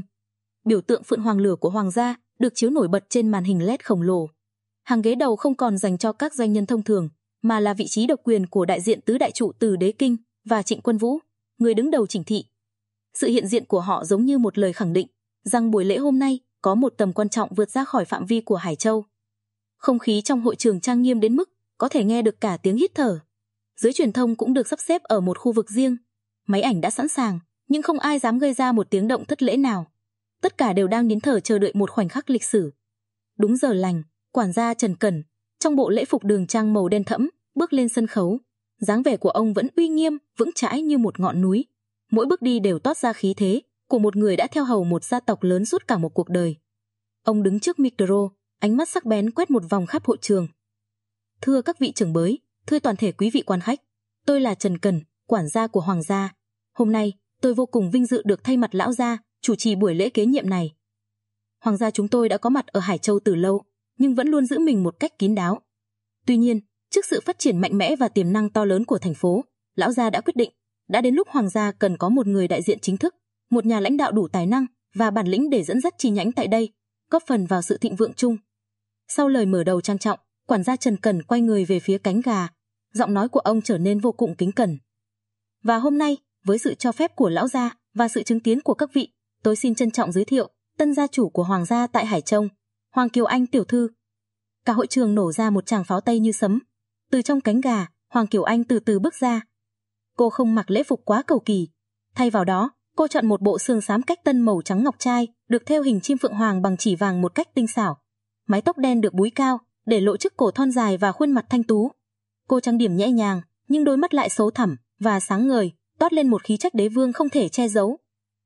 Biểu tượng phượng hoàng lửa của hoàng gia được chiếu nổi bật trên màn hình LED khổng lồ. Hàng ghế đầu không còn dành cho các doanh nhân thông thường, mà là vị trí độc quyền của đại diện tứ đại trụ từ Đế Kinh và Trịnh Quân Vũ, người đứng đầu chỉnh thị. Sự hiện diện của họ giống như một lời khẳng định rằng buổi lễ hôm nay có một tầm quan trọng vượt ra khỏi phạm vi của Hải Châu. Không khí trong hội trường trang nghiêm đến mức có thể nghe được cả tiếng hít thở. Giới truyền thông cũng được sắp xếp ở một khu vực riêng. Máy ảnh đã sẵn sàng, nhưng không ai dám gây ra một tiếng động thất lễ nào. Tất cả đều đang nín thở chờ đợi một khoảnh khắc lịch sử. Đúng giờ lành, quản gia Trần Cẩn, trong bộ lễ phục đường trang màu đen thẫm, bước lên sân khấu. dáng vẻ của ông vẫn uy nghiêm, vững chãi như một ngọn núi. Mỗi bước đi đều toát ra khí thế của một người đã theo hầu một gia tộc lớn suốt cả một cuộc đời. Ông đứng trước micro, ánh mắt sắc bén quét một vòng khắp hội trường. Thưa các vị trưởng bới, thưa toàn thể quý vị quan khách, tôi là Trần Cần, quản gia của Hoàng gia. Hôm nay, tôi vô cùng vinh dự được thay mặt lão gia chủ trì buổi lễ kế nhiệm này. Hoàng gia chúng tôi đã có mặt ở Hải Châu từ lâu, nhưng vẫn luôn giữ mình một cách kín đáo. Tuy nhiên, trước sự phát triển mạnh mẽ và tiềm năng to lớn của thành phố, lão gia đã quyết định, đã đến lúc hoàng gia cần có một người đại diện chính thức, một nhà lãnh đạo đủ tài năng và bản lĩnh để dẫn dắt chi nhánh tại đây, góp phần vào sự thịnh vượng chung. Sau lời mở đầu trang trọng, quản gia Trần Cẩn quay người về phía cánh gà, giọng nói của ông trở nên vô cùng kính cẩn. Và hôm nay, với sự cho phép của lão gia và sự chứng kiến của các vị, tôi xin trân trọng giới thiệu tân gia chủ của hoàng gia tại Hải Châu, Hoàng Kiều Anh tiểu thư. Cả hội trường nổ ra một tràng pháo tay như sấm. Từ trong cánh gà, Hoàng Kiều Anh từ từ bước ra. Cô không mặc lễ phục quá cầu kỳ, thay vào đó, cô chọn một bộ xương xám cách tân màu trắng ngọc trai, được theo hình chim phượng hoàng bằng chỉ vàng một cách tinh xảo. Mái tóc đen được búi cao, để lộ chiếc cổ thon dài và khuôn mặt thanh tú. Cô trang điểm nhẹ nhàng, nhưng đôi mắt lại xấu thẳm và sáng ngời, toát lên một khí chất đế vương không thể che giấu.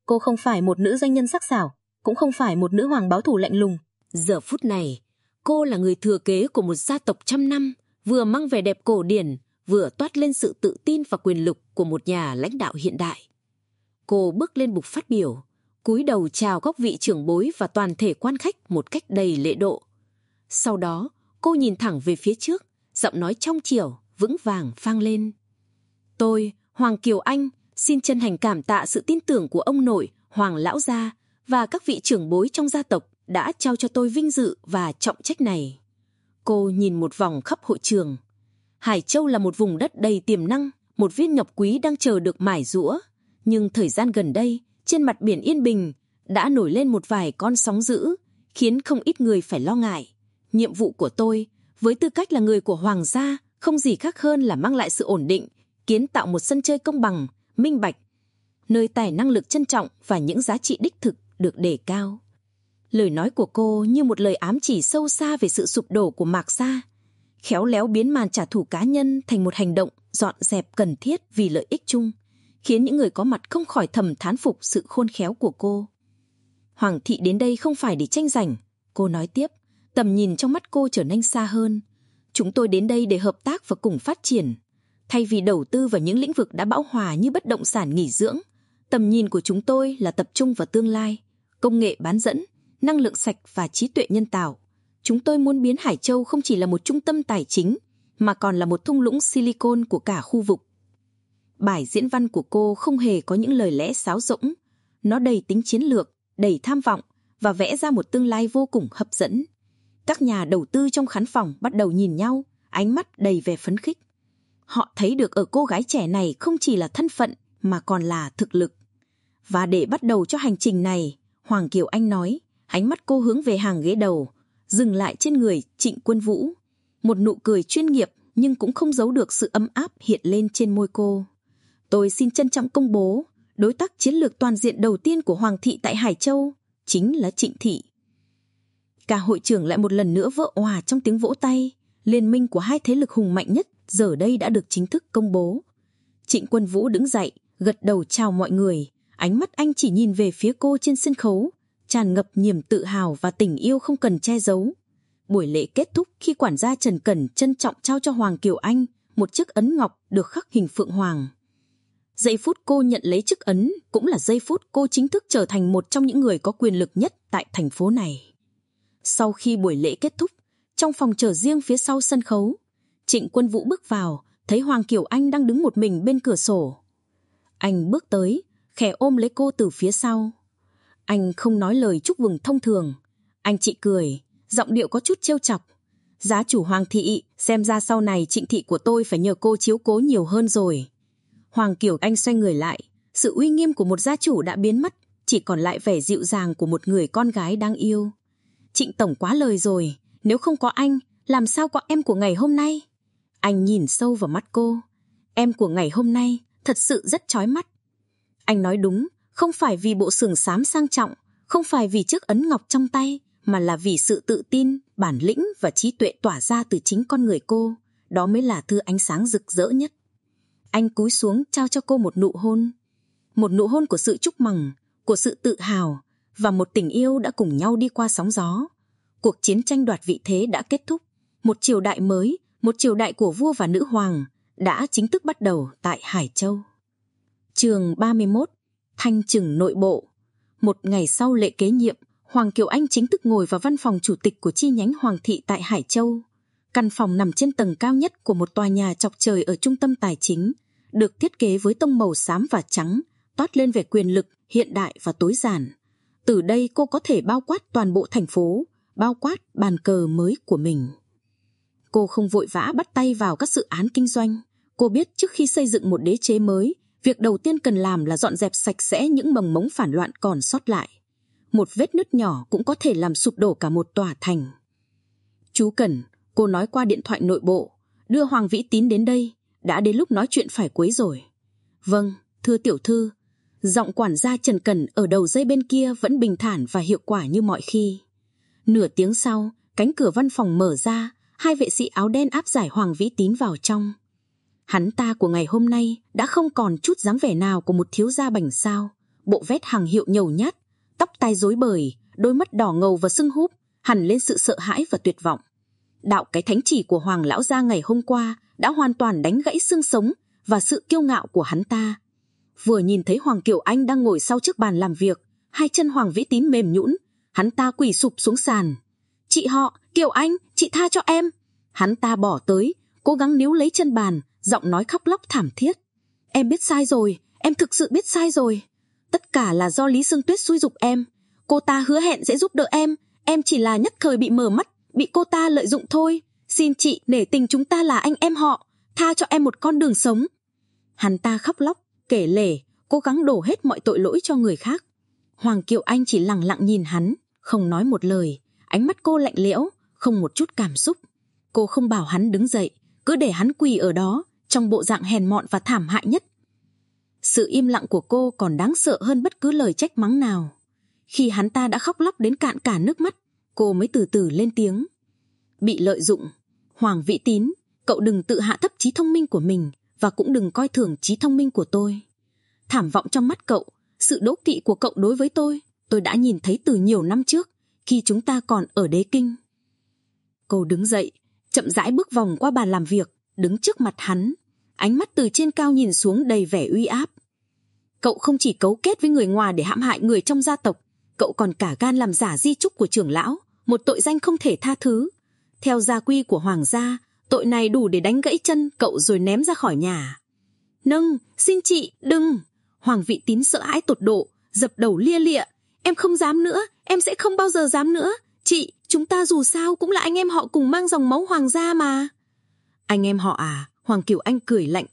Cô không phải một nữ doanh nhân sắc sảo, cũng không phải một nữ hoàng báo thủ lạnh lùng. Giờ phút này, cô là người thừa kế của một gia tộc trăm năm, vừa mang vẻ đẹp cổ điển, vừa toát lên sự tự tin và quyền lực của một nhà lãnh đạo hiện đại. Cô bước lên bục phát biểu, cúi đầu chào các vị trưởng bối và toàn thể quan khách một cách đầy lễ độ. Sau đó, cô nhìn thẳng về phía trước, giọng nói trong chiều, vững vàng phang lên. Tôi, Hoàng Kiều Anh, xin chân thành cảm tạ sự tin tưởng của ông nội, Hoàng Lão Gia và các vị trưởng bối trong gia tộc đã trao cho tôi vinh dự và trọng trách này. Cô nhìn một vòng khắp hội trường. Hải Châu là một vùng đất đầy tiềm năng, một viên ngọc quý đang chờ được mải rũa. Nhưng thời gian gần đây, trên mặt biển Yên Bình đã nổi lên một vài con sóng dữ, khiến không ít người phải lo ngại. Nhiệm vụ của tôi Với tư cách là người của Hoàng gia, không gì khác hơn là mang lại sự ổn định, kiến tạo một sân chơi công bằng, minh bạch, nơi tài năng lực trân trọng và những giá trị đích thực được đề cao. Lời nói của cô như một lời ám chỉ sâu xa về sự sụp đổ của Mạc Gia, khéo léo biến màn trả thù cá nhân thành một hành động dọn dẹp cần thiết vì lợi ích chung, khiến những người có mặt không khỏi thầm thán phục sự khôn khéo của cô. Hoàng thị đến đây không phải để tranh giành, cô nói tiếp, tầm nhìn trong mắt cô trở nên xa hơn. Chúng tôi đến đây để hợp tác và cùng phát triển. Thay vì đầu tư vào những lĩnh vực đã bão hòa như bất động sản nghỉ dưỡng, tầm nhìn của chúng tôi là tập trung vào tương lai, công nghệ bán dẫn, năng lượng sạch và trí tuệ nhân tạo. Chúng tôi muốn biến Hải Châu không chỉ là một trung tâm tài chính, mà còn là một thung lũng silicon của cả khu vực. Bài diễn văn của cô không hề có những lời lẽ sáo rỗng. Nó đầy tính chiến lược, đầy tham vọng và vẽ ra một tương lai vô cùng hấp dẫn. Các nhà đầu tư trong khán phòng bắt đầu nhìn nhau, ánh mắt đầy vẻ phấn khích. Họ thấy được ở cô gái trẻ này không chỉ là thân phận mà còn là thực lực. Và để bắt đầu cho hành trình này, Hoàng Kiều Anh nói, ánh mắt cô hướng về hàng ghế đầu, dừng lại trên người Trịnh Quân Vũ. Một nụ cười chuyên nghiệp nhưng cũng không giấu được sự ấm áp hiện lên trên môi cô. Tôi xin trân trọng công bố, đối tác chiến lược toàn diện đầu tiên của Hoàng thị tại Hải Châu chính là Trịnh Thị. Cả hội trưởng lại một lần nữa vỡ hòa trong tiếng vỗ tay. Liên minh của hai thế lực hùng mạnh nhất giờ đây đã được chính thức công bố. Trịnh Quân Vũ đứng dậy, gật đầu chào mọi người. Ánh mắt anh chỉ nhìn về phía cô trên sân khấu, tràn ngập niềm tự hào và tình yêu không cần che giấu. Buổi lễ kết thúc khi quản gia Trần Cẩn trân trọng trao cho Hoàng Kiều Anh một chiếc ấn ngọc được khắc hình phượng hoàng. Giây phút cô nhận lấy chức ấn cũng là giây phút cô chính thức trở thành một trong những người có quyền lực nhất tại thành phố này. Sau khi buổi lễ kết thúc, trong phòng chờ riêng phía sau sân khấu, Trịnh Quân Vũ bước vào, thấy Hoàng Kiều Anh đang đứng một mình bên cửa sổ. Anh bước tới, khẽ ôm lấy cô từ phía sau. Anh không nói lời chúc mừng thông thường. Anh chị cười, giọng điệu có chút trêu chọc. Giá chủ Hoàng thị, xem ra sau này trịnh thị của tôi phải nhờ cô chiếu cố nhiều hơn rồi. Hoàng Kiều Anh xoay người lại, sự uy nghiêm của một gia chủ đã biến mất, chỉ còn lại vẻ dịu dàng của một người con gái đang yêu. Trịnh Tổng quá lời rồi, nếu không có anh, làm sao có em của ngày hôm nay? Anh nhìn sâu vào mắt cô. Em của ngày hôm nay thật sự rất chói mắt. Anh nói đúng, không phải vì bộ sườn xám sang trọng, không phải vì chiếc ấn ngọc trong tay, mà là vì sự tự tin, bản lĩnh và trí tuệ tỏa ra từ chính con người cô. Đó mới là thứ ánh sáng rực rỡ nhất. Anh cúi xuống trao cho cô một nụ hôn. Một nụ hôn của sự chúc mừng, của sự tự hào và một tình yêu đã cùng nhau đi qua sóng gió. Cuộc chiến tranh đoạt vị thế đã kết thúc. Một triều đại mới, một triều đại của vua và nữ hoàng đã chính thức bắt đầu tại Hải Châu. Trường 31, Thanh trừng nội bộ. Một ngày sau lễ kế nhiệm, Hoàng Kiều Anh chính thức ngồi vào văn phòng chủ tịch của chi nhánh Hoàng thị tại Hải Châu. Căn phòng nằm trên tầng cao nhất của một tòa nhà chọc trời ở trung tâm tài chính, được thiết kế với tông màu xám và trắng, toát lên vẻ quyền lực, hiện đại và tối giản. Từ đây cô có thể bao quát toàn bộ thành phố, bao quát bàn cờ mới của mình. Cô không vội vã bắt tay vào các dự án kinh doanh. Cô biết trước khi xây dựng một đế chế mới, việc đầu tiên cần làm là dọn dẹp sạch sẽ những mầm mống phản loạn còn sót lại. Một vết nứt nhỏ cũng có thể làm sụp đổ cả một tòa thành. Chú Cẩn, cô nói qua điện thoại nội bộ, đưa Hoàng Vĩ Tín đến đây, đã đến lúc nói chuyện phải cuối rồi. Vâng, thưa tiểu thư, giọng quản gia Trần cần ở đầu dây bên kia vẫn bình thản và hiệu quả như mọi khi. Nửa tiếng sau, cánh cửa văn phòng mở ra, hai vệ sĩ áo đen áp giải Hoàng Vĩ Tín vào trong. Hắn ta của ngày hôm nay đã không còn chút dáng vẻ nào của một thiếu gia bảnh sao, bộ vét hàng hiệu nhầu nhát, tóc tai rối bời, đôi mắt đỏ ngầu và sưng húp, hẳn lên sự sợ hãi và tuyệt vọng. Đạo cái thánh chỉ của Hoàng lão gia ngày hôm qua đã hoàn toàn đánh gãy xương sống và sự kiêu ngạo của hắn ta. Vừa nhìn thấy Hoàng Kiều Anh đang ngồi sau chiếc bàn làm việc, hai chân Hoàng Vĩ Tín mềm nhũn, hắn ta quỳ sụp xuống sàn. Chị họ, Kiều Anh, chị tha cho em. Hắn ta bỏ tới, cố gắng níu lấy chân bàn, giọng nói khóc lóc thảm thiết. Em biết sai rồi, em thực sự biết sai rồi. Tất cả là do Lý Sương Tuyết xui dục em. Cô ta hứa hẹn sẽ giúp đỡ em, em chỉ là nhất thời bị mờ mắt, bị cô ta lợi dụng thôi. Xin chị nể tình chúng ta là anh em họ, tha cho em một con đường sống. Hắn ta khóc lóc, kể lể, cố gắng đổ hết mọi tội lỗi cho người khác. Hoàng Kiều Anh chỉ lặng lặng nhìn hắn, không nói một lời, ánh mắt cô lạnh lẽo, không một chút cảm xúc. Cô không bảo hắn đứng dậy, cứ để hắn quỳ ở đó, trong bộ dạng hèn mọn và thảm hại nhất. Sự im lặng của cô còn đáng sợ hơn bất cứ lời trách mắng nào. Khi hắn ta đã khóc lóc đến cạn cả nước mắt, cô mới từ từ lên tiếng. Bị lợi dụng, Hoàng Vĩ Tín, cậu đừng tự hạ thấp trí thông minh của mình và cũng đừng coi thường trí thông minh của tôi. Thảm vọng trong mắt cậu, sự đố kỵ của cậu đối với tôi, tôi đã nhìn thấy từ nhiều năm trước, khi chúng ta còn ở đế kinh. Cô đứng dậy, chậm rãi bước vòng qua bàn làm việc, đứng trước mặt hắn, ánh mắt từ trên cao nhìn xuống đầy vẻ uy áp. Cậu không chỉ cấu kết với người ngoài để hãm hại người trong gia tộc, cậu còn cả gan làm giả di trúc của trưởng lão, một tội danh không thể tha thứ. Theo gia quy của hoàng gia, tội này đủ để đánh gãy chân cậu rồi ném ra khỏi nhà. Nâng, xin chị, đừng. Hoàng vị tín sợ hãi tột độ, dập đầu lia lịa. Em không dám nữa, em sẽ không bao giờ dám nữa. Chị, chúng ta dù sao cũng là anh em họ cùng mang dòng máu hoàng gia mà. Anh em họ à, Hoàng Kiều Anh cười lạnh.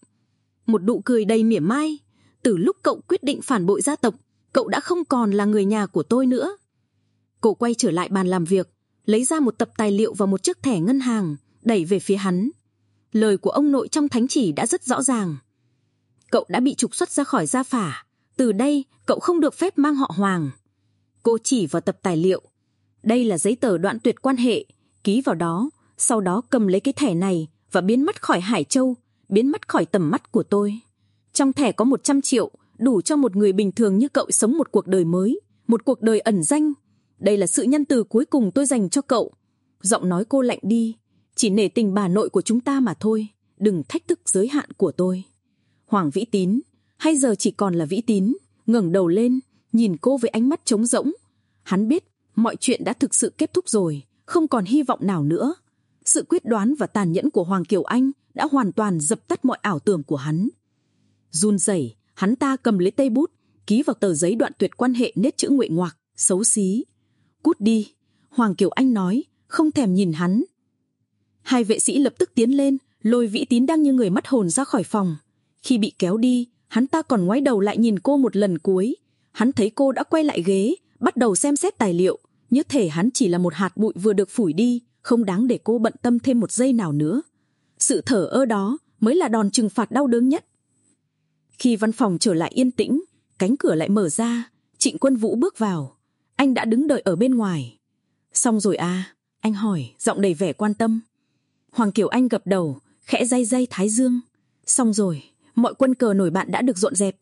Một nụ cười đầy mỉa mai. Từ lúc cậu quyết định phản bội gia tộc, cậu đã không còn là người nhà của tôi nữa. Cô quay trở lại bàn làm việc, lấy ra một tập tài liệu và một chiếc thẻ ngân hàng, đẩy về phía hắn. Lời của ông nội trong thánh chỉ đã rất rõ ràng. Cậu đã bị trục xuất ra khỏi gia phả. Từ đây, cậu không được phép mang họ Hoàng. Cô chỉ vào tập tài liệu. Đây là giấy tờ đoạn tuyệt quan hệ. Ký vào đó, sau đó cầm lấy cái thẻ này và biến mất khỏi Hải Châu, biến mất khỏi tầm mắt của tôi. Trong thẻ có 100 triệu, đủ cho một người bình thường như cậu sống một cuộc đời mới, một cuộc đời ẩn danh. Đây là sự nhân từ cuối cùng tôi dành cho cậu. Giọng nói cô lạnh đi, chỉ nể tình bà nội của chúng ta mà thôi, đừng thách thức giới hạn của tôi. Hoàng Vĩ Tín, hay giờ chỉ còn là Vĩ Tín, ngẩng đầu lên, nhìn cô với ánh mắt trống rỗng. Hắn biết mọi chuyện đã thực sự kết thúc rồi, không còn hy vọng nào nữa. Sự quyết đoán và tàn nhẫn của Hoàng Kiều Anh đã hoàn toàn dập tắt mọi ảo tưởng của hắn. Run rẩy, hắn ta cầm lấy tay bút, ký vào tờ giấy đoạn tuyệt quan hệ nết chữ nguệ ngoạc, xấu xí. Cút đi, Hoàng Kiều Anh nói, không thèm nhìn hắn. Hai vệ sĩ lập tức tiến lên, lôi vĩ tín đang như người mất hồn ra khỏi phòng. Khi bị kéo đi, hắn ta còn ngoái đầu lại nhìn cô một lần cuối. Hắn thấy cô đã quay lại ghế, bắt đầu xem xét tài liệu, như thể hắn chỉ là một hạt bụi vừa được phủi đi, không đáng để cô bận tâm thêm một giây nào nữa. Sự thở ơ đó mới là đòn trừng phạt đau đớn nhất. Khi văn phòng trở lại yên tĩnh, cánh cửa lại mở ra, Trịnh Quân Vũ bước vào. Anh đã đứng đợi ở bên ngoài. Xong rồi à? Anh hỏi, giọng đầy vẻ quan tâm. Hoàng Kiều Anh gập đầu, khẽ day day thái dương. Xong rồi, mọi quân cờ nổi bạn đã được dọn dẹp.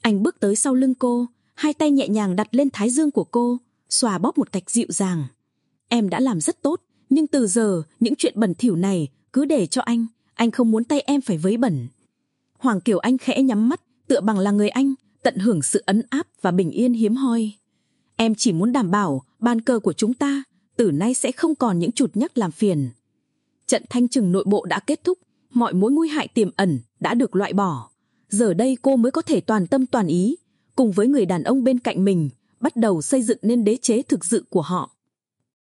Anh bước tới sau lưng cô, hai tay nhẹ nhàng đặt lên thái dương của cô, xòa bóp một cách dịu dàng. Em đã làm rất tốt, nhưng từ giờ những chuyện bẩn thỉu này cứ để cho anh, anh không muốn tay em phải vấy bẩn. Hoàng Kiều Anh khẽ nhắm mắt, tựa bằng là người anh, tận hưởng sự ấn áp và bình yên hiếm hoi. Em chỉ muốn đảm bảo ban cơ của chúng ta từ nay sẽ không còn những chụt nhắc làm phiền. Trận thanh trừng nội bộ đã kết thúc, mọi mối nguy hại tiềm ẩn đã được loại bỏ. Giờ đây cô mới có thể toàn tâm toàn ý, cùng với người đàn ông bên cạnh mình, bắt đầu xây dựng nên đế chế thực sự của họ.